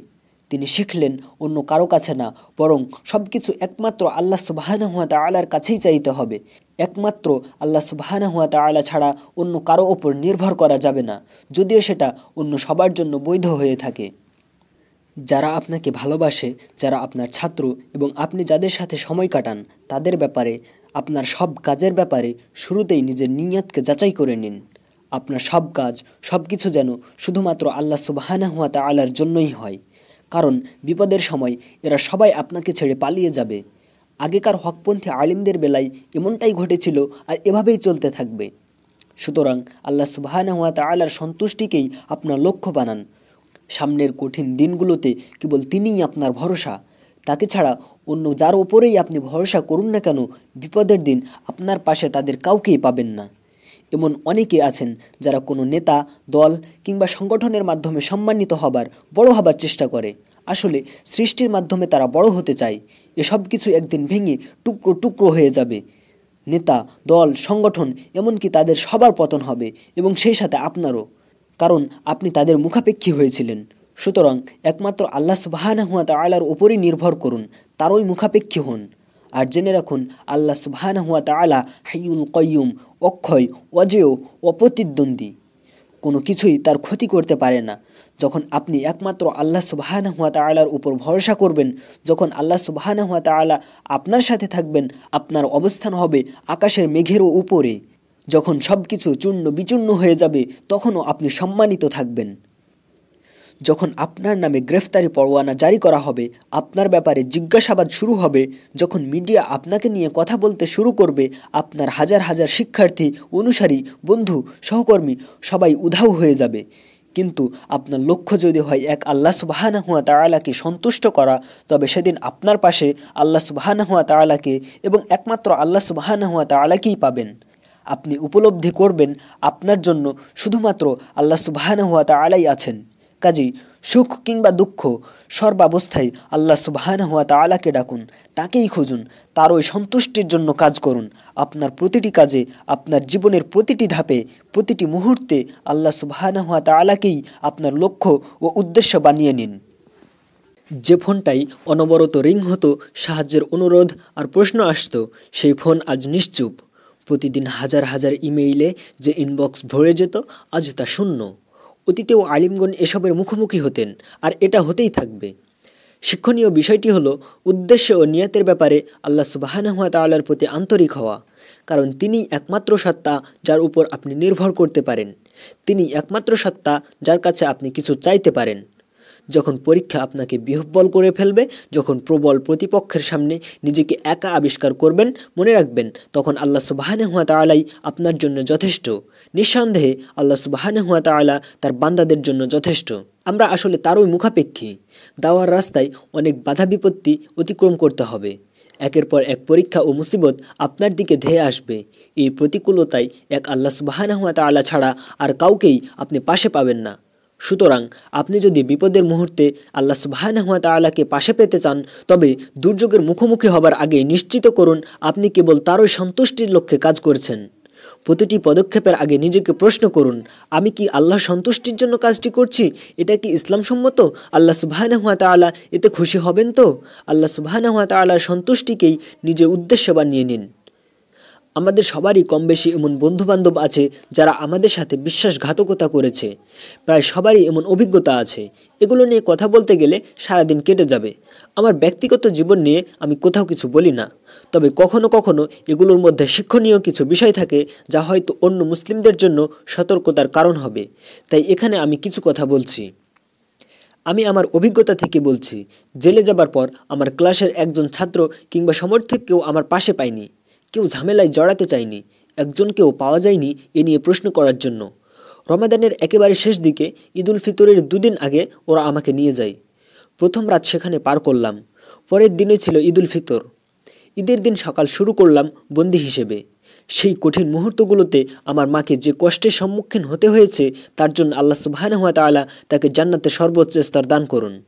তিনি শিখলেন, অন্য কারও কাছে না, বরং সব কিছু একমাত্র আল্লাহ সুবাহানা হুয়া তালার কাছেই চাইতে হবে। একমাত্র আল্লাহ সুবাহানা হুয়া তালা ছাড়া অন্য কারও ওপর নির্ভর করা যাবে না, যদিও সেটা অন্য সবার জন্য বৈধ হয়ে থাকে। যারা আপনাকে ভালোবাসে, যারা আপনার ছাত্র এবং আপনি যাদের সাথে সময় কাটান, তাদের ব্যাপারে, আপনার সব কাজের ব্যাপারে শুরুতেই নিজের নিয়াতকে যাচাই করে নিন। আপনার সব কাজ সব কিছু যেন শুধুমাত্র আল্লাহ সুবাহানা হুয়া তালার জন্যই হয়। কারণ বিপদের সময় এরা সবাই আপনাকে ছেড়ে পালিয়ে যাবে। আগেকার হকপন্থী আলিমদের বেলায় এমনটাই ঘটেছিল আর এভাবেই চলতে থাকবে। সুতরাং আল্লাহ সুবাহানা হুয়া তালার সন্তুষ্টিকেই আপনার লক্ষ্য বানান। সামনের কঠিন দিনগুলোতে কেবল তিনিই আপনার ভরসা। তাকে ছাড়া অন্য যার ওপরেই আপনি ভরসা করুন না কেন, বিপদের দিন আপনার পাশে তাদের কাউকেই পাবেন না। এমন অনেকে আছেন যারা কোনো নেতা, দল কিংবা সংগঠনের মাধ্যমে সম্মানিত হবার, বড় হবার চেষ্টা করে। আসলে সৃষ্টির মাধ্যমে তারা বড় হতে চায়। এসব কিছু একদিন ভেঙে টুকরো টুকরো হয়ে যাবে। নেতা, দল, সংগঠন এমনকি তাদের সবার পতন হবে এবং সেই সাথে আপনারও। কারণ আপনি তাদের মুখাপেক্ষী হয়েছিলেন। সুতরাং একমাত্র আল্লাহ সুবাহানা হুয়া তালার ওপরই নির্ভর করুন, তারই মুখাপেক্ষী হন। আর জেনে রাখুন, আল্লাহ সুবাহানা হুয়া তালা হাইউল কয়ুম অক্ষয়, অজেয়, অপ্রতিদ্বন্দ্বী। কোনো কিছুই তার ক্ষতি করতে পারে না। যখন আপনি একমাত্র আল্লাহ সুবাহানা হুয়া তালার উপর ভরসা করবেন, যখন আল্লাহ সুবাহানা হুয়া তালা আপনার সাথে থাকবেন, আপনার অবস্থান হবে আকাশের মেঘেরও উপরে। যখন সব কিছু চূর্ণ বিচূর্ণ হয়ে যাবে, তখনও আপনি সম্মানিত থাকবেন। যখন আপনার নামে গ্রেফতারি পরোয়ানা জারি করা হবে, আপনার ব্যাপারে জিজ্ঞাসাবাদ শুরু হবে। যখন মিডিয়া আপনাকে নিয়ে কথা বলতে শুরু করবে, আপনার হাজার হাজার শিক্ষার্থী, অনুসারী, বন্ধু, সহকর্মী সবাই উধাও হয়ে যাবে। কিন্তু আপনার লক্ষ্য যদি হয় এক আল্লাহ সুবাহানা হুয়া তালাকে সন্তুষ্ট করা, তবে সেদিন আপনার পাশে আল্লাহ সুবাহানা হুয়া তালাকে এবং একমাত্র আল্লাহ সুবাহানা হুয়া তালাকেই পাবেন। আপনি উপলব্ধি করবেন, আপনার জন্য শুধুমাত্র আল্লাহ সুবাহান হুয়া তালাই আছেন। কাজেই সুখ কিংবা দুঃখ সর্বাবস্থায় আল্লাহ সুবাহান হুয়া তালাকে ডাকুন, তাকেই খুঁজুন, তার ওই সন্তুষ্টির জন্য কাজ করুন। আপনার প্রতিটি কাজে, আপনার জীবনের প্রতিটি ধাপে, প্রতিটি মুহূর্তে আল্লাহ সুবাহান হুয়া তালাকেই আপনার লক্ষ্য ও উদ্দেশ্য বানিয়ে নিন। যে ফোনটাই অনবরত রিং হতো, সাহায্যের অনুরোধ আর প্রশ্ন আসতো, সেই ফোন আজ নিশ্চুপ। প্রতিদিন হাজার হাজার ইমেইলে যে ইনবক্স ভরে যেত, আজ তা শূন্য। অতীতেও আলিমগণ এসবের মুখোমুখি হতেন, আর এটা হতেই থাকবে। শিক্ষণীয় বিষয়টি হলো উদ্দেশ্য ও নিয়াতের ব্যাপারে আল্লাহ সুবাহানহুয়া তাল্লার প্রতি আন্তরিক হওয়া, কারণ তিনি একমাত্র সত্তা যার উপর আপনি নির্ভর করতে পারেন। তিনি একমাত্র সত্তা যার কাছে আপনি কিছু চাইতে পারেন। যখন পরীক্ষা আপনাকে বিহব্বল করে ফেলবে, যখন প্রবল প্রতিপক্ষের সামনে নিজেকে একা আবিষ্কার করবেন, মনে রাখবেন, তখন আল্লাহ সুবাহানে হুয়া তালাই আপনার জন্য যথেষ্ট। নিঃসন্দেহে আল্লাহ সুবাহানে হুয়া তালা তার বান্দাদের জন্য যথেষ্ট। আমরা আসলে তারই মুখাপেক্ষী। দাওয়ার রাস্তায় অনেক বাধা বিপত্তি অতিক্রম করতে হবে। একের পর এক পরীক্ষা ও মুসিবত আপনার দিকে ধেয়ে আসবে। এই প্রতিকূলতায় এক আল্লাহ সুবাহানা হুয়া তালা ছাড়া আর কাউকেই আপনি পাশে পাবেন না। সুতরাং আপনি যদি বিপদের মুহূর্তে আল্লাহ সুবাহানহুয়া তালাকে পাশে পেতে চান, তবে দুর্যোগের মুখোমুখি হবার আগে নিশ্চিত করুন, আপনি কেবল তারই সন্তুষ্টির লক্ষ্যে কাজ করছেন। প্রতিটি পদক্ষেপের আগে নিজেকে প্রশ্ন করুন, আমি কি আল্লাহ সন্তুষ্টির জন্য কাজটি করছি? এটা কি ইসলাম সম্মত? আল্লাহ হাত তালা এতে খুশি হবেন তো? আল্লাহ সুবাহানহুয়া তালার সন্তুষ্টিকেই নিজের উদ্দেশ্য বানিয়ে নিন। আমাদের সবারই কম বেশি এমন বন্ধুবান্ধব আছে যারা আমাদের সাথে বিশ্বাসঘাতকতা করেছে। প্রায় সবারই এমন অভিজ্ঞতা আছে। এগুলো নিয়ে কথা বলতে গেলে সারাদিন কেটে যাবে। আমার ব্যক্তিগত জীবন নিয়ে আমি কোথাও কিছু বলি না। তবে কখনো কখনো এগুলোর মধ্যে শিক্ষণীয় কিছু বিষয় থাকে যা হয়তো অন্য মুসলিমদের জন্য সতর্কতার কারণ হবে। তাই এখানে আমি কিছু কথা বলছি। আমি আমার অভিজ্ঞতা থেকে বলছি, জেলে যাবার পর আমার ক্লাসের একজন ছাত্র কিংবা সমর্থক কেউ আমার পাশে পায়নি। কেউ ঝামেলায় জড়াতে চায়নি, একজনকেও পাওয়া যায়নি এ নিয়ে প্রশ্ন করার জন্য। রমাদানের একেবারে শেষ দিকে ঈদুল ফিতরের দুদিন আগে ওরা আমাকে নিয়ে যায়। প্রথম রাত সেখানে পার করলাম, পরের দিনে ছিল ঈদুল ফিতর। ঈদের দিন সকাল শুরু করলাম বন্দি হিসেবে। সেই কঠিন মুহূর্তগুলোতে আমার মাকে যে কষ্টের সম্মুখীন হতে হয়েছে, তার জন্য আল্লাহ সুবাহানহাত তালা তাকে জান্নাতে সর্বোচ্চ স্তর দান করুন।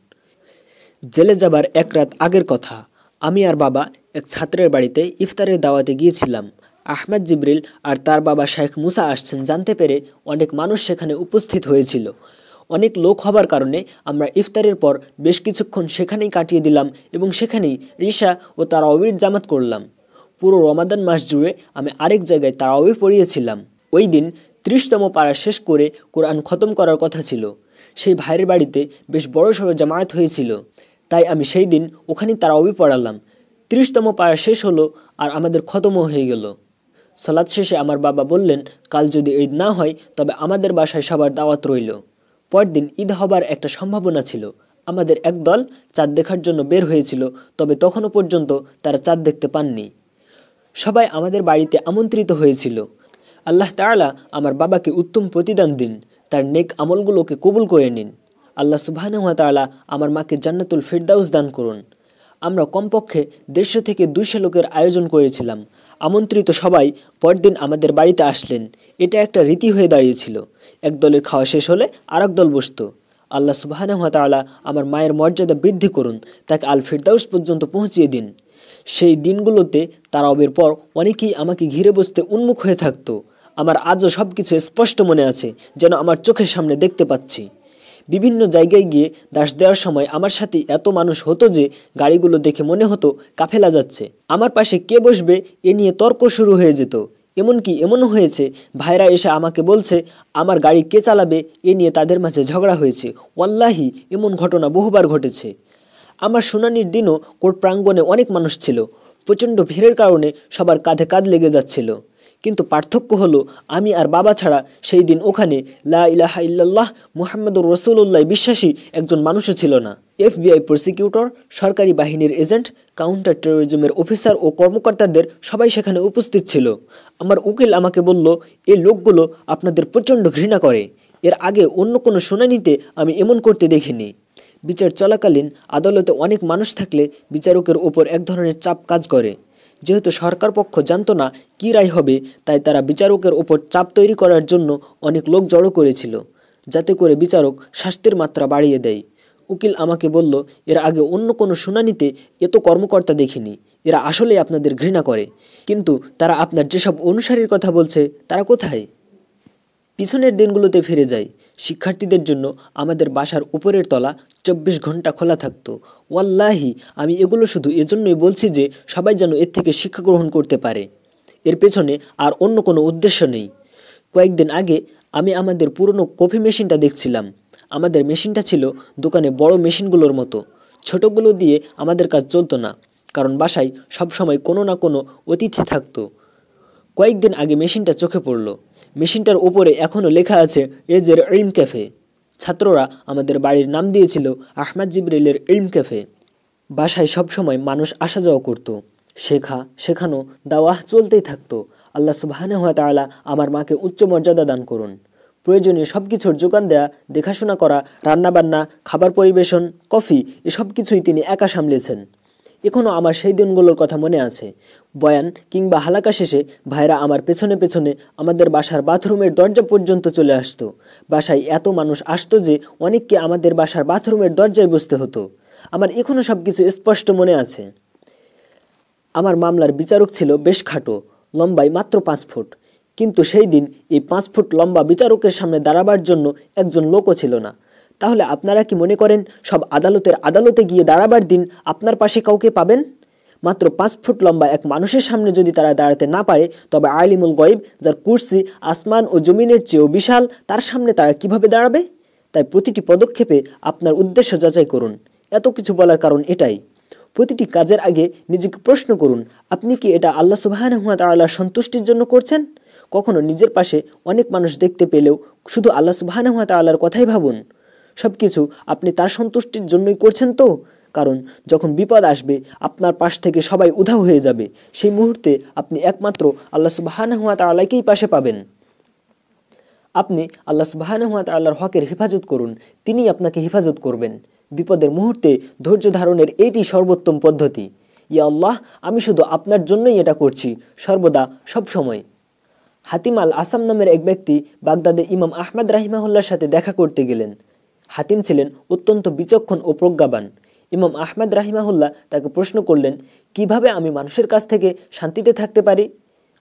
জেলে যাবার এক রাত আগের কথা। আমি আর বাবা এক ছাত্রের বাড়িতে ইফতারের দাওয়াতে গিয়েছিলাম। আহমেদ জিবরিল আর তার বাবা শেখ মুসা আসছেন জানতে পেরে অনেক মানুষ সেখানে উপস্থিত হয়েছিল। অনেক লোক হবার কারণে আমরা ইফতারের পর বেশ কিছুক্ষণ সেখানেই কাটিয়ে দিলাম এবং সেখানেই রিশা ও তারাওয়ির জামাত করলাম। পুরো রমাদান মাস জুড়ে আমি আরেক জায়গায় তারাওয়ি পড়িয়েছিলাম। ওই দিন ত্রিশতম পাড়া শেষ করে কোরআন খতম করার কথা ছিল। সেই ভাইয়ের বাড়িতে বেশ বড়সড় জামায়াত হয়েছিল। তাই আমি সেই দিন ওখানেই তারাওয়ি পড়ালাম। ত্রিশতম পাড়া শেষ হলো আর আমাদের খতমও হয়ে গেল। সালাদ শেষে আমার বাবা বললেন, কাল যদি ঈদ না হয়, তবে আমাদের বাসায় সবার দাওয়াত রইল। পরদিন ঈদ হবার একটা সম্ভাবনা ছিল। আমাদের এক দল চাঁদ দেখার জন্য বের হয়েছিল, তবে তখনও পর্যন্ত তারা চাঁদ দেখতে পাননি। সবাই আমাদের বাড়িতে আমন্ত্রিত হয়েছিল। আল্লাহ তাআলা আমার বাবাকে উত্তম প্রতিদান দিন, তার নেক আমলগুলোকে কবুল করে নিন। আল্লাহ সুবাহানুয়া তাআলা আমার মাকে জান্নাতুল ফিরদাউস দান করুন। আমরা কমপক্ষে দেড়শো থেকে দুইশো লোকের আয়োজন করেছিলাম। আমন্ত্রিত সবাই পরদিন আমাদের বাড়িতে আসলেন। এটা একটা রীতি হয়ে দাঁড়িয়েছিল। এক দলের খাওয়া শেষ হলে আর দল বসত। আল্লাহ সুবাহানুয়া আমার মায়ের মর্যাদা বৃদ্ধি করুন, তাকে আল ফিরদাউস পর্যন্ত পৌঁছিয়ে দিন। সেই দিনগুলোতে তারাবের পর অনেকেই আমাকে ঘিরে বসতে উন্মুখ হয়ে থাকতো। আমার আজও সব কিছু স্পষ্ট মনে আছে, যেন আমার চোখের সামনে দেখতে পাচ্ছি। বিভিন্ন জায়গায় গিয়ে দাস দেওয়ার সময় আমার সাথে এত মানুষ হতো যে গাড়িগুলো দেখে মনে হতো কাফেলা যাচ্ছে। আমার পাশে কে বসবে এ নিয়ে তর্ক শুরু হয়ে যেত। এমনকি এমনও হয়েছে, ভাইরা এসে আমাকে বলছে, আমার গাড়ি কে চালাবে? এ নিয়ে তাদের মাঝে ঝগড়া হয়েছে। ওয়াল্লাহি, এমন ঘটনা বহুবার ঘটেছে। আমার শুনানির দিনও কোর্ট প্রাঙ্গণে অনেক মানুষ ছিল। প্রচণ্ড ভিড়ের কারণে সবার কাঁধে কাঁধ লেগে যাচ্ছিল। কিন্তু পার্থক্য হলো, আমি আর বাবা ছাড়া সেই দিন ওখানে লা ইলাহা ইল্লাল্লাহ মুহাম্মদুর রসুল্লাহ বিশ্বাসী একজন মানুষও ছিল না। এফবিআই প্রসিকিউটর, সরকারি বাহিনীর এজেন্ট, কাউন্টার টেরোরিজমের অফিসার ও কর্মকর্তাদের সবাই সেখানে উপস্থিত ছিল। আমার উকিল আমাকে বলল, এই লোকগুলো আপনাদের প্রচণ্ড ঘৃণা করে। এর আগে অন্য কোনো শুনানিতে আমি এমন করতে দেখিনি। বিচার চলাকালীন আদালতে অনেক মানুষ থাকলে বিচারকের ওপর এক ধরনের চাপ কাজ করে। যেহেতু সরকার পক্ষ জানতো না কী রায় হবে, তাই তারা বিচারকের ওপর চাপ তৈরি করার জন্য অনেক লোক জড়ো করেছিল, যাতে করে বিচারক শাস্তির মাত্রা বাড়িয়ে দেয়। উকিল আমাকে বলল, এর আগে অন্য কোনো শুনানিতে এত কর্মকর্তা দেখিনি, এরা আসলেই আপনাদের ঘৃণা করে। কিন্তু তারা আপনার যেসব অনুসারীর কথা বলছে, তারা কোথায়? পিছনের দিনগুলোতে ফিরে যাই। শিক্ষার্থীদের জন্য আমাদের বাসার উপরের তলা চব্বিশ ঘণ্টা খোলা থাকতো। ওয়াল্লাহি, আমি এগুলো শুধু এজন্যই বলছি যে সবাই যেন এর থেকে শিক্ষা গ্রহণ করতে পারে। এর পেছনে আর অন্য কোনো উদ্দেশ্য নেই। কয়েকদিন আগে আমি আমাদের পুরনো কফি মেশিনটা দেখছিলাম। আমাদের মেশিনটা ছিল দোকানে বড় মেশিনগুলোর মতো। ছোটগুলো দিয়ে আমাদের কাজ চলতো না, কারণ বাসায় সবসময় কোনো না কোনো অতিথি থাকতো। কয়েকদিন আগে মেশিনটা চোখে পড়ল। মেশিনটার ওপরে এখনও লেখা আছে, এজের ইলম ক্যাফে। ছাত্ররা আমাদের বাড়ির নাম দিয়েছিল আহমদ জিবরিলের ইলম ক্যাফে। বাসায় সবসময় মানুষ আসা যাওয়া করত। শেখা, শেখানো, দাওয়াহ চলতেই থাকতো। আল্লাহ সুবাহানে হওয়া তাআলা আমার মাকে উচ্চ মর্যাদা দান করুন। প্রয়োজনীয় সব কিছুর যোগান দেয়া, দেখাশোনা করা, রান্নাবান্না, খাবার পরিবেশন, কফি, এসব কিছুই তিনি একা সামলেছেন। এখনও আমার সেই দিনগুলোর কথা মনে আছে। বয়ান, কিংবা হালাকা শেষে, ভাইরা আমার পেছনে পেছনে আমাদের বাসার বাথরুমের দরজা পর্যন্ত চলে আসতো। বাসায় এত মানুষ আসতো যে অনেককে আমাদের বাসার বাথরুমের দরজায় বসতে হতো। আমার এখনও সব কিছু স্পষ্ট মনে আছে। আমার মামলার বিচারক ছিল বেশ খাটো, লম্বায় মাত্র পাঁচ ফুট। কিন্তু সেই দিন এই পাঁচ ফুট লম্বা বিচারকের সামনে দাঁড়াবার জন্য একজন লোকও ছিল না। তাহলে আপনারা কি মনে করেন সব আদালতের আদালতে গিয়ে দাঁড়াবার দিন আপনার পাশে কাউকে পাবেন? মাত্র পাঁচ ফুট লম্বা এক মানুষের সামনে যদি তারা দাঁড়াতে না পারে, তবে আলিমুল গয়েব, যার কুর্সি, আসমান ও জমিনের চেয়েও বিশাল, তার সামনে তারা কীভাবে দাঁড়াবে? তাই প্রতিটি পদক্ষেপে আপনার উদ্দেশ্য যাচাই করুন। এত কিছু বলার কারণ এটাই। প্রতিটি কাজের আগে নিজেকে প্রশ্ন করুন, আপনি কি এটা আল্লাহ সুবাহ সন্তুষ্টির জন্য করছেন? কখনো নিজের পাশে অনেক মানুষ দেখতে পেলেও শুধু আল্লাহ সুবাহ তাল্লাহর কথাই ভাবুন। সব কিছু আপনি তার সন্তুষ্টির জন্যই করছেন তো? কারণ যখন বিপদ আসবে, আপনার পাশ থেকে সবাই উধাও হয়ে যাবে। সেই মুহূর্তে আপনি একমাত্র আল্লাহ সুবাহানহুয়া তাল্লাহকেই পাশে পাবেন। আপনি আল্লাহ সুবাহানহুয়া তাল্লাহর হকের হেফাজত করুন। তিনি আপনাকে হেফাজত করবেন। বিপদের মুহূর্তে ধৈর্য ধারণের এটি সর্বোত্তম পদ্ধতি। ইয়া আল্লাহ, আমি শুধু আপনার জন্যই এটা করছি, সর্বদা, সব সময়। হাতিম আল আসাম নামের এক ব্যক্তি বাগদাদে ইমাম আহমদ রাহিমাহুল্লার সাথে দেখা করতে গেলেন। হাতিম ছিলেন অত্যন্ত বিচক্ষণ ও প্রজ্ঞাবান। ইমাম আহমদ রাহিমাহুল্লাহ তাকে প্রশ্ন করলেন, কীভাবে আমি মানুষের কাছ থেকে শান্তিতে থাকতে পারি?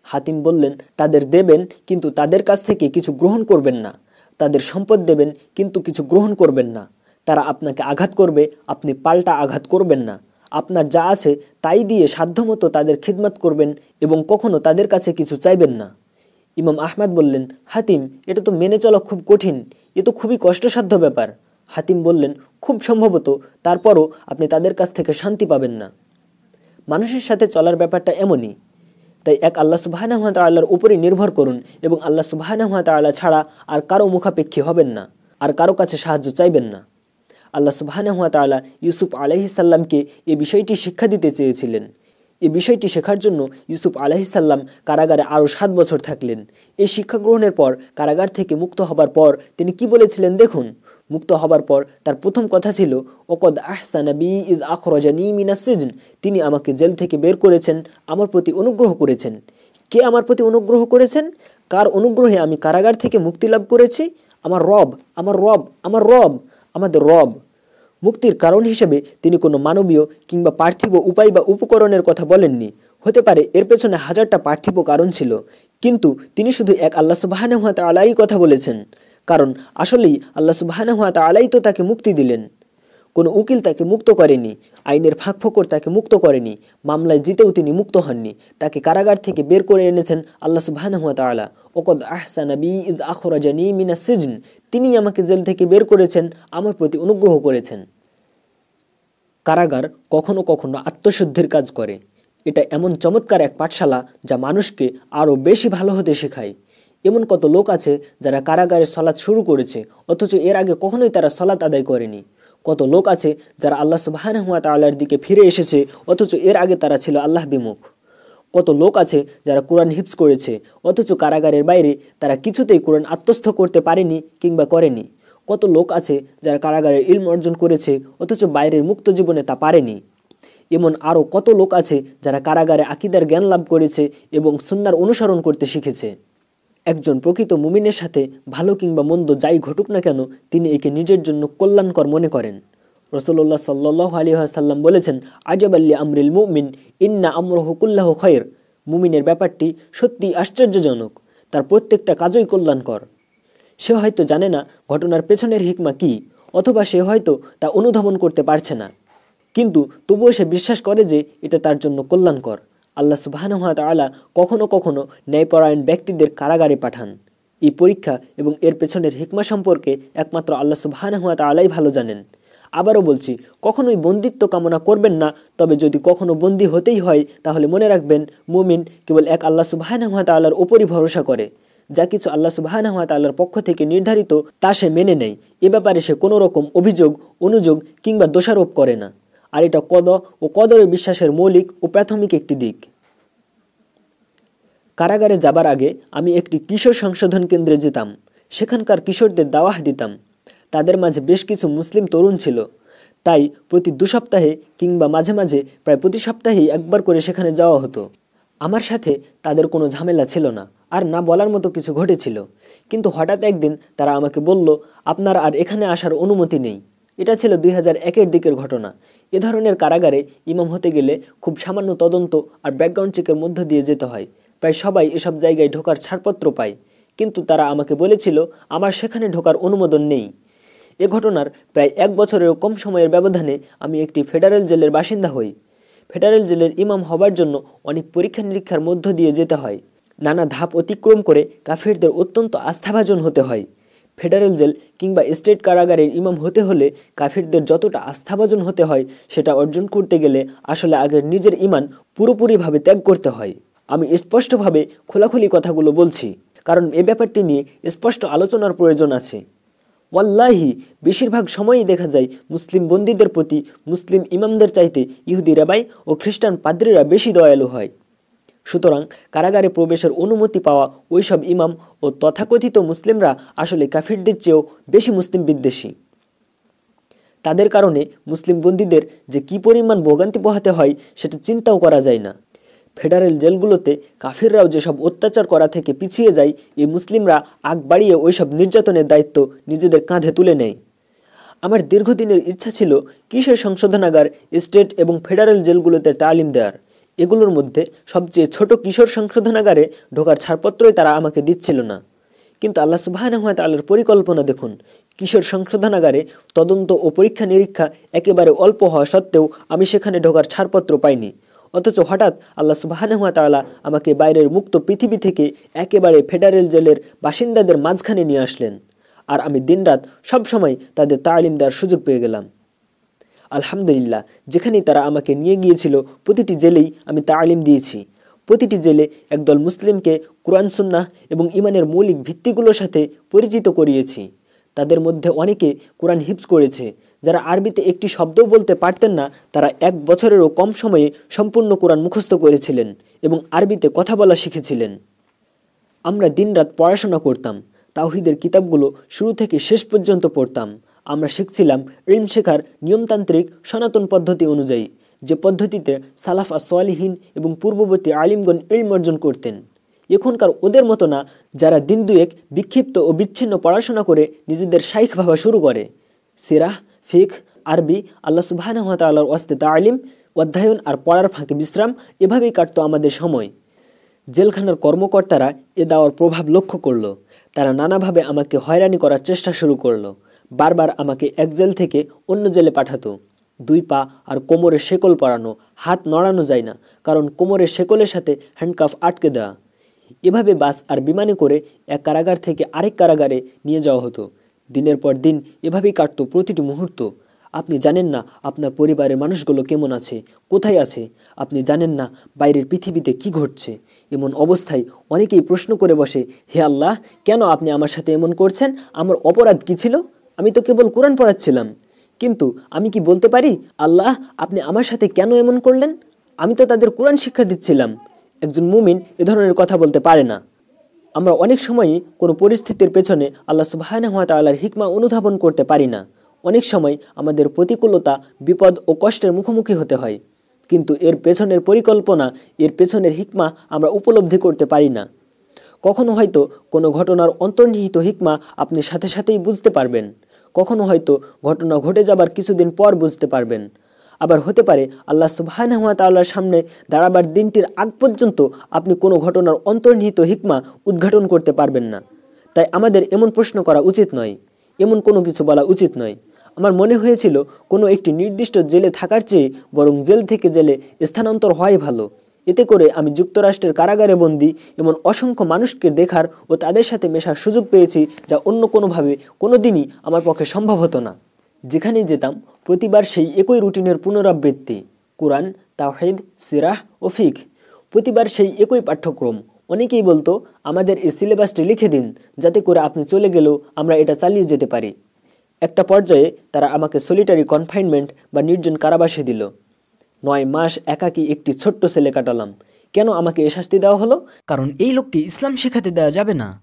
হাতিম বললেন, তাদের দেবেন, কিন্তু তাদের কাছ থেকে কিছু গ্রহণ করবেন না। তাদের সম্পদ দেবেন, কিন্তু কিছু গ্রহণ করবেন না। তারা আপনাকে আঘাত করবে, আপনি পাল্টা আঘাত করবেন না। আপনার যা আছে তাই দিয়ে সাধ্যমতো তাদের খিদমত করবেন এবং কখনো তাদের কাছে কিছু চাইবেন না। ইমাম আহমেদ বললেন, হাতিম, এটা তো মেনে চলা খুব কঠিন, এ তো খুবই কষ্টসাধ্য ব্যাপার। হাতিম বললেন, খুব সম্ভবত, তারপরও আপনি তাদের কাছ থেকে শান্তি পাবেন না। মানুষের সাথে চলার ব্যাপারটা এমনই। তাই এক আল্লাহ সুবাহ তাল্লাহর উপরে নির্ভর করুন এবং আল্লাহ সুবাহ তাল্লাহ ছাড়া আর কারও মুখাপেক্ষী হবেন না, আর কারও কাছে সাহায্য চাইবেন না। আল্লাহ সুবাহ তাল্লাহ ইউসুফ আলহিসাল্লামকে এ বিষয়টি শিক্ষা দিতে চেয়েছিলেন। এ বিষয়টি শেখার জন্য ইউসুফ আলাহিসাল্লাম কারাগারে আরও সাত বছর থাকলেন। এই শিক্ষা গ্রহণের পর কারাগার থেকে মুক্ত হবার পর তিনি কি বলেছিলেন দেখুন? মুক্ত হবার পর তার প্রথম কথা ছিল, ওকদ আহসানাবি ইদ আখরজানি মিনাসিজন তিনি আমাকে জেল থেকে বের করেছেন, আমার প্রতি অনুগ্রহ করেছেন। কে আমার প্রতি অনুগ্রহ করেছেন? কার অনুগ্রহে আমি কারাগার থেকে মুক্তি লাভ করেছি? আমার রব আমার রব আমার রব, আমাদের রব। মুক্তির কারণ হিসেবে তিনি কোনো মানবীয় কিংবা পার্থিব উপায় বা উপকরণের কথা বলেননি। হতে পারে এর পেছনে হাজারটা পার্থিব কারণ ছিল, কিন্তু তিনি শুধু এক আল্লাহ সুবাহানহাত আলাই কথা বলেছেন। কারণ আসলেই আল্লাহ সুবাহানহাত আলাই তো তাকে মুক্তি দিলেন। কোনো উকিল তাকে মুক্ত করেনি, আইনের ফাঁক ফোকর তাকে মুক্ত করেনি, মামলায় জিতেও তিনি মুক্ত হননি, তাকে কারাগার থেকে বের করে এনেছেন আল্লাহ সুবাহানহুয়া তালা ওকদ আহসানবি ইদ আখরাজানি মিনা সিজন, তিনি আমাকে জেল থেকে বের করেছেন, আমার প্রতি অনুগ্রহ করেছেন। কারাগার কখনো কখনো আত্মশুদ্ধির কাজ করে। এটা এমন চমৎকার এক পাঠশালা যা মানুষকে আরও বেশি ভালো হতে শেখায়। এমন কত লোক আছে যারা কারাগারে সলাৎ শুরু করেছে, অথচ এর আগে কখনোই তারা সলাৎ আদায় করেনি। কত লোক আছে যারা আল্লাহ সুবাহানহুয়া তাল্লার দিকে ফিরে এসেছে, অথচ এর আগে তারা ছিল আল্লাহ বিমুখ। কত লোক আছে যারা কোরআন হিপস করেছে, অথচ কারাগারের বাইরে তারা কিছুতেই কোরআন আত্মস্থ করতে পারেনি কিংবা করেনি। কত লোক আছে যারা কারাগারে ইলম অর্জন করেছে, অথচ বাইরের মুক্ত জীবনে তা পারেনি। এমন আরও কত লোক আছে যারা কারাগারে আকিদার জ্ঞান লাভ করেছে এবং সুন্নার অনুসরণ করতে শিখেছে। একজন প্রকৃত মুমিনের সাথে ভালো কিংবা মন্দ যাই ঘটুক না কেন, তিনি একে নিজের জন্য কল্যাণকর মনে করেন। রসল্লাহ সাল্লাহ আলী সাল্লাম বলেছেন আজব আল্লি আমরিল মুমিন, ইন্না আমরহকুল্লাহ খয়ের। মুমিনের ব্যাপারটি সত্যি আশ্চর্যজনক, তার প্রত্যেকটা কাজই কল্যাণকর। সে হয়তো জানে না ঘটনার পেছনের হিকমা কি, অথবা সে হয়তো তা অনুধাবন করতে পারছে না। কিন্তু তবুও সে বিশ্বাস করে যে এটা তার জন্য কল্যাণকর। আল্লাহ সুবাহানুয়া আলা কখনো কখনো ন্যায়পরায়ণ ব্যক্তিদের কারাগারে পাঠান। এই পরীক্ষা এবং এর পেছনের হিকমা সম্পর্কে একমাত্র আল্লাহ সুবাহানুয়া আলাই ভালো জানেন। আবারও বলছি, কখনোই বন্দিত্ব কামনা করবেন না, তবে যদি কখনো বন্দী হতেই হয়, তাহলে মনে রাখবেন, মুমিন কেবল এক আল্লাহ সুবাহানুয়া তাল্লার ওপরই ভরসা করে। যা কিছু আল্লাহ সুবাহানুয়া তাল্লার পক্ষ থেকে নির্ধারিত, তা সে মেনে নেয়। এ ব্যাপারে সে কোনো রকম অভিযোগ, অনুযোগ কিংবা দোষারোপ করে না। আর এটা কদ ও কদরের বিশ্বাসের মৌলিক ও প্রাথমিক একটি দিক। কারাগারে যাবার আগে আমি একটি কিশোর সংশোধন কেন্দ্রে যেতাম। সেখানকার কিশোরদের দাওয়াহ দিতাম। তাদের মাঝে বেশ কিছু মুসলিম তরুণ ছিল। তাই প্রতি দু সপ্তাহে কিংবা মাঝে মাঝে প্রায় প্রতি সপ্তাহেই একবার করে সেখানে যাওয়া হতো। আমার সাথে তাদের কোনো ঝামেলা ছিল না আর না বলার মতো কিছু ঘটেছিল। কিন্তু হঠাৎ একদিন তারা আমাকে বলল, আপনার আর এখানে আসার অনুমতি নেই। এটা ছিল দুই হাজার একের দিকের ঘটনা। এ ধরনের কারাগারে ইমাম হতে গেলে খুব সামান্য তদন্ত আর ব্যাকগ্রাউন্ড চেকের মধ্য দিয়ে যেতে হয়। প্রায় সবাই এসব জায়গায় ঢোকার ছাড়পত্র পায়। কিন্তু তারা আমাকে বলেছিল, আমার সেখানে ঢোকার অনুমোদন নেই। এ ঘটনার প্রায় এক বছরেরও কম সময়ের ব্যবধানে আমি একটি ফেডারেল জেলের বাসিন্দা হই। ফেডারেল জেলের ইমাম হবার জন্য অনেক পরীক্ষা নিরীক্ষার মধ্য দিয়ে যেতে হয়। নানা ধাপ অতিক্রম করে কাফিরদের অত্যন্ত আস্থাভাজন হতে হয়। ফেডারেল জেল কিংবা স্টেট কারাগারের ইমাম হতে হলে কাফিরদের যতটা আস্থাভাজন হতে হয় সেটা অর্জন করতে গেলে আসলে আগের নিজের ইমান পুরোপুরিভাবে ত্যাগ করতে হয়। আমি স্পষ্টভাবে খোলাখুলি কথাগুলো বলছি, কারণ এ ব্যাপারটি নিয়ে স্পষ্ট আলোচনার প্রয়োজন আছে। ওয়াল্লাহি, বেশিরভাগ সময়ই দেখা যায় মুসলিম বন্দীদের প্রতি মুসলিম ইমামদের চাইতে ইহুদি রেবাই ও খ্রিস্টান পাদ্রীরা বেশি দয়ালু হয়। সুতরাং কারাগারে প্রবেশের অনুমতি পাওয়া ওইসব ইমাম ও তথাকথিত মুসলিমরা আসলে কাফিরদের চেয়েও বেশি মুসলিম বিদ্বেষী। তাদের কারণে মুসলিম বন্দীদের যে কি পরিমাণ ভোগান্তি পোহাতে হয় সেটা চিন্তাও করা যায় না। ফেডারেল জেলগুলোতে কাফিররাও যেসব অত্যাচার করা থেকে পিছিয়ে যায়, এই মুসলিমরা আগ বাড়িয়ে ওইসব নির্যাতনের দায়িত্ব নিজেদের কাঁধে তুলে নেয়। আমার দীর্ঘদিনের ইচ্ছা ছিল কিসের সংশোধনাগার, স্টেট এবং ফেডারেল জেলগুলোতে তালিম দেওয়ার। এগুলোর মধ্যে সবচেয়ে ছোট কিশোর সংশোধনাগারে ঢোকার ছাড়পত্রই তারা আমাকে দিচ্ছিল না। কিন্তু আল্লাহ সুবাহ তাল্লার পরিকল্পনা দেখুন, কিশোর সংশোধনাগারে তদন্ত ও পরীক্ষা নিরীক্ষা একেবারে অল্প হওয়া সত্ত্বেও আমি সেখানে ঢোকার ছাড়পত্র পাইনি। অথচ হঠাৎ আল্লাহ সুবাহানহুয়া তালা আমাকে বাইরের মুক্ত পৃথিবী থেকে একেবারে ফেডারেল জেলের বাসিন্দাদের মাঝখানে নিয়ে আসলেন। আর আমি দিনরাত সবসময় তাদের তালিম দেওয়ার সুযোগ পেয়ে গেলাম। আলহামদুলিল্লাহ, যেখানেই তারা আমাকে নিয়ে গিয়েছিল, প্রতিটি জেলেই আমি তালিম দিয়েছি। প্রতিটি জেলে একদল মুসলিমকে কোরআন, সুন্নাহ এবং ইমানের মৌলিক ভিত্তিগুলোর সাথে পরিচিত করিয়েছি। তাদের মধ্যে অনেকে কোরআন হিপস করেছে, যারা আরবিতে একটি শব্দও বলতে পারতেন না, তারা এক বছরেরও কম সময়ে সম্পূর্ণ কোরআন মুখস্থ করেছিলেন এবং আরবিতে কথা বলা শিখেছিলেন। আমরা দিনরাত পড়াশোনা করতাম, তাওহিদের কিতাবগুলো শুরু থেকে শেষ পর্যন্ত পড়তাম। আমরা শিখছিলাম ইলম শেখার নিয়মতান্ত্রিক সনাতন পদ্ধতি অনুযায়ী যে পদ্ধতিতে সালাফ আসোয়ালিহীন এবং পূর্ববর্তী আলিমগণ ইলম অর্জন করতেন। এখনকার ওদের মতো না, যারা দিন দুয়েক বিক্ষিপ্ত ও বিচ্ছিন্ন পড়াশোনা করে নিজেদের শাইখ ভাবা শুরু করে। সিরাহ ফিক আরবি, আল্লাহ সুবাহানহতালার ওয়াস্তে তালিম, অধ্যায়ন আর পড়ার ফাঁকে বিশ্রাম এভাবেই কাটত আমাদের সময়। জেলখানার কর্মকর্তারা এ দেওয়ার প্রভাব লক্ষ্য করল। তারা নানাভাবে আমাকে হয়রানি করার চেষ্টা শুরু করল। বারবার আমাকে এক জেল থেকে অন্য জেলে পাঠাতো। দুই পা আর কোমরে শেকল পরানো, হাত নড়ানো যায় না, কারণ কোমরের শেকলের সাথে হ্যান্ডকাফ আটকে দেওয়া। এভাবে বাস আর বিমানে করে এক কারাগার থেকে আরেক কারাগারে নিয়ে যাওয়া হতো। দিনের পর দিন এভাবেই কাটত প্রতিটি মুহূর্ত। আপনি জানেন না আপনার পরিবারের মানুষগুলো কেমন আছে, কোথায় আছে। আপনি জানেন না বাইরের পৃথিবীতে কি ঘটছে। এমন অবস্থায় অনেকেই প্রশ্ন করে বসে, হে আল্লাহ, কেন আপনি আমার সাথে এমন করছেন? আমার অপরাধ কী ছিল? আমি তো কেবল কোরআন পড়াচ্ছিলাম। কিন্তু আমি কি বলতে পারি, আল্লাহ, আপনি আমার সাথে কেন এমন করলেন? আমি তো তাদের কোরআন শিক্ষা দিচ্ছিলাম। একজন মুমিন এ ধরনের কথা বলতে পারে না। আমরা অনেক সময়ই কোনো পরিস্থিতির পেছনে আল্লাহ সুবাহানহাতাল্লাহর হিকমা অনুধাবন করতে পারি না। অনেক সময় আমাদের প্রতিকূলতা, বিপদ ও কষ্টের মুখোমুখি হতে হয়। কিন্তু এর পেছনের পরিকল্পনা, এর পেছনের হিকমা আমরা উপলব্ধি করতে পারি না। কখনো হয়তো কোনো ঘটনার অন্তর্নিহিত হিকমা আপনি সাথে সাথেই বুঝতে পারবেন। কখনো হয়তো ঘটনা ঘটে যাবার কিছুদিন পর বুঝতে পারবেন। আবার হতে পারে আল্লাহ সুবাহানহাত তাল্লার সামনে দাঁড়াবার দিনটির আগ পর্যন্ত আপনি কোনো ঘটনার অন্তর্নিহিত হিকমা উদ্ঘাটন করতে পারবেন না। তাই আমাদের এমন প্রশ্ন করা উচিত নয়, এমন কোনো কিছু বলা উচিত নয়। আমার মনে হয়েছিল কোনো একটি নির্দিষ্ট জেলে থাকার চেয়ে বরং জেল থেকে জেলে স্থানান্তর হওয়াই ভালো। এতে করে আমি যুক্তরাষ্ট্রের কারাগারে বন্দি এমন অসংখ্য মানুষকে দেখার ও তাদের সাথে মেশার সুযোগ পেয়েছি যা অন্য কোনোভাবে কোনো দিনই আমার পক্ষে সম্ভব হতো না। যেখানেই যেতাম, প্রতিবার সেই একই রুটিনের পুনরাবৃত্তি, কোরআন, তাওহিদ, সিরাহ ও ফিক। প্রতিবার সেই একই পাঠ্যক্রম। অনেকেই বলতো, আমাদের এই সিলেবাসটি লিখে দিন, যাতে করে আপনি চলে গেলেও আমরা এটা চালিয়ে যেতে পারি। একটা পর্যায়ে তারা আমাকে সলিটারি কনফাইনমেন্ট বা নির্জন কারাবাসে দিল। নয় মাস একাকি একটি ছোট্ট ছেলে কাটালাম। কেন আমাকে এ শাস্তি দেওয়া হলো? কারণ এই লোককে ইসলাম শেখাতে দেওয়া যাবে না।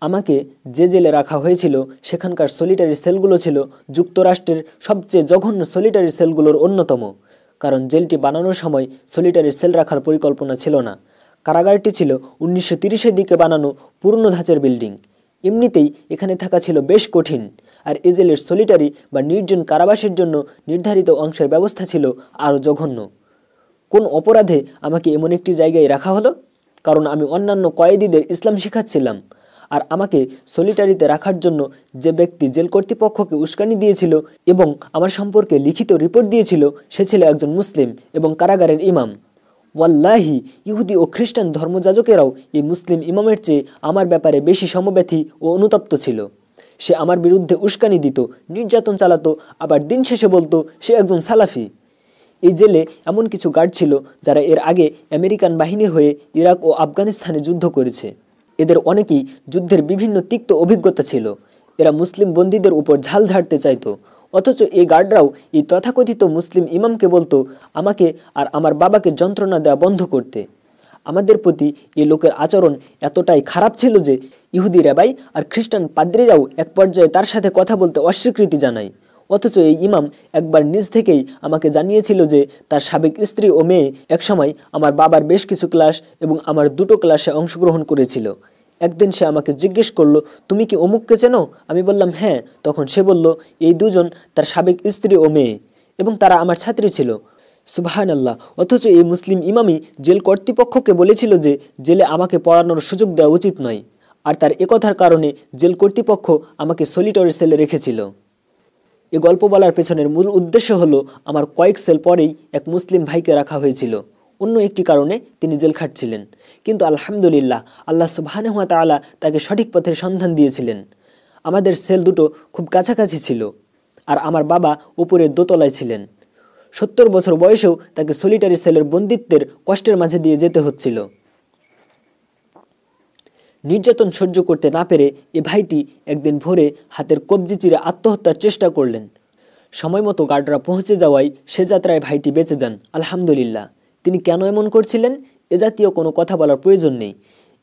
আমাকে যে জেলে রাখা হয়েছিল সেখানকার সলিটারি সেলগুলো ছিল যুক্তরাষ্ট্রের সবচেয়ে জঘন্য সলিটারি সেলগুলোর অন্যতম। কারণ জেলটি বানানোর সময় সলিটারি সেল রাখার পরিকল্পনা ছিল না। কারাগারটি ছিল উনিশশো তিরিশের দিকে বানানো পুরনো ধাঁচের বিল্ডিং। এমনিতেই এখানে থাকা ছিল বেশ কঠিন। আর এ জেলের সলিটারি বা নির্জন কারাবাসের জন্য নির্ধারিত অংশের ব্যবস্থা ছিল আরও জঘন্য। কোন অপরাধে আমাকে এমন একটি জায়গায় রাখা হলো? কারণ আমি অন্যান্য কয়েদিদের ইসলাম শিখাচ্ছিলাম। আর আমাকে সলিটারিতে রাখার জন্য যে ব্যক্তি জেল কর্তৃপক্ষকে উস্কানি দিয়েছিল এবং আমার সম্পর্কে লিখিত রিপোর্ট দিয়েছিল, সে ছিল একজন মুসলিম এবং কারাগারের ইমাম। ওয়াল্লাহি, ইহুদি ও খ্রিস্টান ধর্মযাজকেরাও এই মুসলিম ইমামের চেয়ে আমার ব্যাপারে বেশি সমব্যথী ও অনুতপ্ত ছিল। সে আমার বিরুদ্ধে উস্কানি দিত, নির্যাতন চালাতো, আবার দিন শেষে বলতো, সে একজন সালাফি। এই জেলে এমন কিছু গার্ড ছিল যারা এর আগে আমেরিকান বাহিনীর হয়ে ইরাক ও আফগানিস্তানে যুদ্ধ করেছে। এদের অনেকেই যুদ্ধের বিভিন্ন তিক্ত অভিজ্ঞতা ছিল। এরা মুসলিম বন্দীদের উপর ঝাল ঝাড়তে চাইতো। অথচ এই গার্ডরাও এই তথাকথিত মুসলিম ইমামকে বলতো, আমাকে আর আমার বাবাকে যন্ত্রণা দেওয়া বন্ধ করতে। আমাদের প্রতি এই লোকের আচরণ এতটাই খারাপ ছিল যে ইহুদি রেবাই আর খ্রিস্টান পাদ্রীরাও এক পর্যায়ে তার সাথে কথা বলতে অস্বীকৃতি জানায়। অথচ এই ইমাম একবার নিজ থেকেই আমাকে জানিয়েছিল যে তার সাবেক স্ত্রী ও মেয়ে একসময় আমার বাবার বেশ কিছু ক্লাস এবং আমার দুটো ক্লাসে অংশগ্রহণ করেছিল। একদিন সে আমাকে জিজ্ঞেস করল, তুমি কি অমুককে চেনো? আমি বললাম হ্যাঁ। তখন সে বলল, এই দুজন তার সাবেক স্ত্রী ও মেয়ে এবং তারা আমার ছাত্রী ছিল। সুবাহান আল্লাহ অথচ এই মুসলিম ইমামি জেল কর্তৃপক্ষকে বলেছিল যে জেলে আমাকে পড়ানোর সুযোগ দেওয়া উচিত নয়, আর তার একথার কারণে জেল কর্তৃপক্ষ আমাকে সলিটরি সেলে রেখেছিল। এ গল্প বলার পেছনের মূল উদ্দেশ্য হলো, আমার কয়েক সেল পরেই এক মুসলিম ভাইকে রাখা হয়েছিল। অন্য একটি কারণে তিনি জেল খাটছিলেন। কিন্তু আলহামদুলিল্লাহ আল্লাহ সুবাহানহুয়া তালা তাকে সঠিক পথের সন্ধান দিয়েছিলেন। আমাদের সেল দুটো খুব কাছাকাছি ছিল আর আমার বাবা উপরে দোতলায় ছিলেন। সত্তর বছর বয়সেও তাকে সলিটারি সেলের বন্দিত্বের কষ্টের মাঝে দিয়ে যেতে হচ্ছিল। নির্যাতন সহ্য করতে না পেরে এ ভাইটি একদিন ভোরে হাতের কবজি চিরে আত্মহত্যার চেষ্টা করলেন। সময় মতো গার্ডরা পৌঁছে যাওয়ায় সে যাত্রায় ভাইটি বেঁচে যান। আলহামদুলিল্লাহ। তিনি কেন এমন করছিলেন? এ জাতীয় কোনো কথা বলার প্রয়োজন নেই।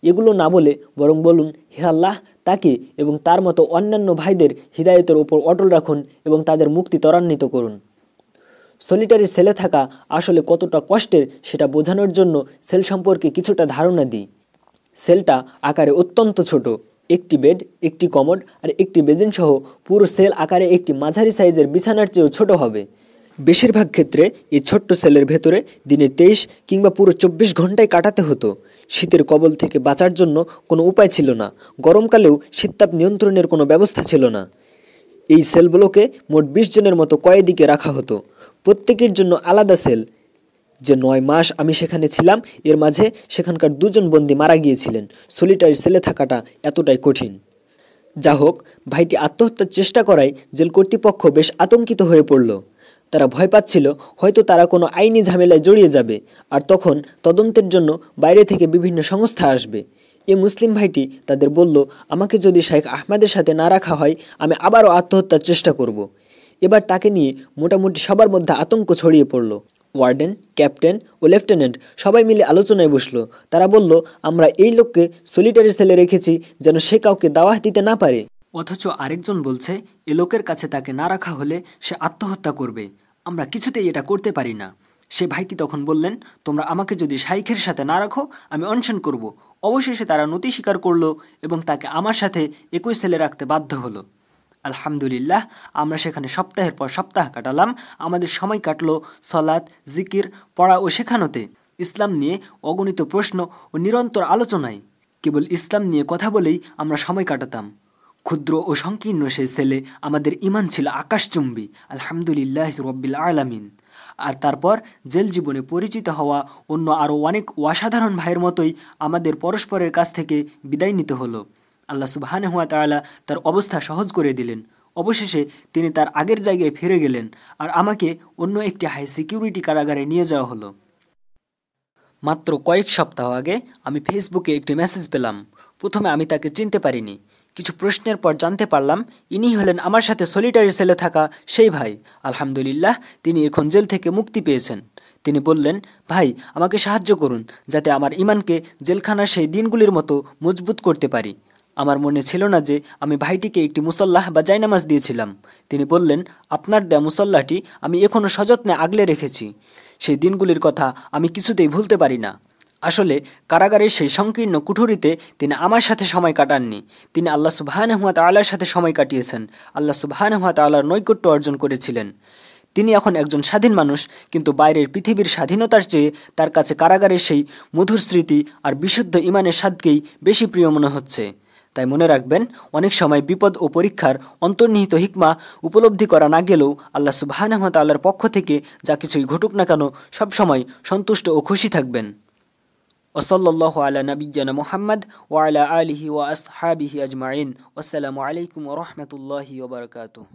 এগুলো না বলে বরং বলুন, হে আল্লাহ, তাকে এবং তার মতো অন্যান্য ভাইদের হৃদায়তের ওপর অটল রাখুন এবং তাদের মুক্তি ত্বরান্বিত করুন। সলিটারি সেলে থাকা আসলে কতটা কষ্টের সেটা বোঝানোর জন্য সেল সম্পর্কে কিছুটা ধারণা দিই। সেলটা আকারে অত্যন্ত ছোট, একটি বেড একটি কমোড আর একটি বেজিন সহ পুরো সেল আকারে একটি মাঝারি সাইজের বিছানার চেয়েও ছোট হবে। বেশিরভাগ ক্ষেত্রে এই ছোট্ট সেলের ভেতরে দিনে তেইশ কিংবা পুরো চব্বিশ ঘন্টায় কাটাতে হতো। শীতের কবল থেকে বাঁচার জন্য কোনো উপায় ছিল না। গরমকালেও শীততাপ নিয়ন্ত্রণের কোনো ব্যবস্থা ছিল না। এই সেলগুলোকে মোট বিশ জনের মতো কয়েদিকে রাখা হতো। প্রত্যেকের জন্য আলাদা সেল। যে নয় মাস আমি সেখানে ছিলাম, এর মাঝে সেখানকার দুজন বন্দী মারা গিয়েছিলেন। সলিটারি সেলে থাকাটা এতটাই কঠিন। যা হোক ভাইটি আত্মহত্যার চেষ্টা করায় জেল কর্তৃপক্ষ বেশ আতঙ্কিত হয়ে পড়ল। তারা ভয় পাচ্ছিল, হয়তো তারা কোনো আইনি ঝামেলায় জড়িয়ে যাবে, আর তখন তদন্তের জন্য বাইরে থেকে বিভিন্ন সংস্থা আসবে। এ মুসলিম ভাইটি তাদের বলল, আমাকে যদি শেখ আহমেদের সাথে না রাখা হয়, আমি আবারও আত্মহত্যার চেষ্টা করব। এবার তাকে নিয়ে মোটামুটি সবার মধ্যে আতঙ্ক ছড়িয়ে পড়ল। ওয়ার্ডেন, ক্যাপ্টেন ও লেফটেন্যান্ট সবাই মিলে আলোচনায় বসল। তারা বলল, আমরা এই লোককে সলিটারি সেলে রেখেছি যেন সে কাউকে দাওয়াহ দিতে না পারে। অথচ আরেকজন বলছে, এ লোকের কাছে তাকে না রাখা হলে সে আত্মহত্যা করবে। আমরা কিছুতেই এটা করতে পারি না। সে ভাইটি তখন বললেন, তোমরা আমাকে যদি শাইখের সাথে না রাখো, আমি অনশন করব। অবশেষে তারা নতি স্বীকার করল এবং তাকে আমার সাথে একই সেলে রাখতে বাধ্য হলো। আলহামদুলিল্লাহ, আমরা সেখানে সপ্তাহের পর সপ্তাহ কাটালাম, আমাদের সময় কাটলো সলাৎ, জিকির, পড়া ও শেখানোতে। ইসলাম নিয়ে অগণিত প্রশ্ন ও নিরন্তর আলোচনায়। কেবল ইসলাম নিয়ে কথা বলেই আমরা সময় কাটাতাম। ক্ষুদ্র ও সংকীর্ণ সেই ছেলে আমাদের ইমান ছিল আকাশচুম্বী। আলহামদুলিল্লাহ রব্বিল আলামিন। আর তারপর জেল জীবনে পরিচিত হওয়া অন্য আরও অনেক অসাধারণ ভাইয়ের মতোই আমাদের পরস্পরের কাছ থেকে বিদায় নিতে হলো। আল্লাহ সুবাহানে হুয়া তাআলা তার অবস্থা সহজ করে দিলেন। অবশেষে তিনি তার আগের জায়গায় ফিরে গেলেন আর আমাকে অন্য একটি হাই সিকিউরিটি কারাগারে নিয়ে যাওয়া হলো। মাত্র কয়েক সপ্তাহ আগে আমি ফেসবুকে একটি মেসেজ পেলাম। প্রথমে আমি তাকে চিনতে পারিনি। কিছু প্রশ্নের পর জানতে পারলাম, ইনি হলেন আমার সাথে সলিটারি সেলে থাকা সেই ভাই। আলহামদুলিল্লাহ, তিনি এখন জেল থেকে মুক্তি পেয়েছেন। তিনি বললেন, ভাই, আমাকে সাহায্য করুন, যাতে আমার ইমানকে জেলখানার সেই দিনগুলির মতো মজবুত করতে পারি। আমার মনে ছিল না যে আমি ভাইটিকে একটি মুসল্লাহ বা জায়নামাজ দিয়েছিলাম। তিনি বললেন, আপনার দেয়া মুসল্লাহটি আমি এখনও সযত্নে আগলে রেখেছি। সেই দিনগুলির কথা আমি কিছুতেই ভুলতে পারি না। আসলে কারাগারের সেই সংকীর্ণ কুঠুরিতে তিনি আমার সাথে সময় কাটাননি। তিনি আল্লাহ সুবাহানহুয়া তাল্লার সাথে সময় কাটিয়েছেন। আল্লাহ সুবাহানহুয়া তাল্লার নৈকট্য অর্জন করেছিলেন। তিনি এখন একজন স্বাধীন মানুষ, কিন্তু বাইরের পৃথিবীর স্বাধীনতার চেয়ে তার কাছে কারাগারের সেই মধুর স্মৃতি আর বিশুদ্ধ ইমানের স্বাদকেই বেশি প্রিয় মনে হচ্ছে। তাই মনে রাখবেন, অনেক সময় বিপদ ও পরীক্ষার অন্তর্নিহিত হিকমা উপলব্ধি করা না গেলেও আল্লাহ সুবাহানহমত আল্লাহর পক্ষ থেকে যা কিছুই ঘটুক না কেন, সবসময় সন্তুষ্ট ও খুশি থাকবেন। وصلى الله على نبينا محمد وعلى آله وأصحابه أجمعين. والسلام عليكم ورحمة الله وبركاته.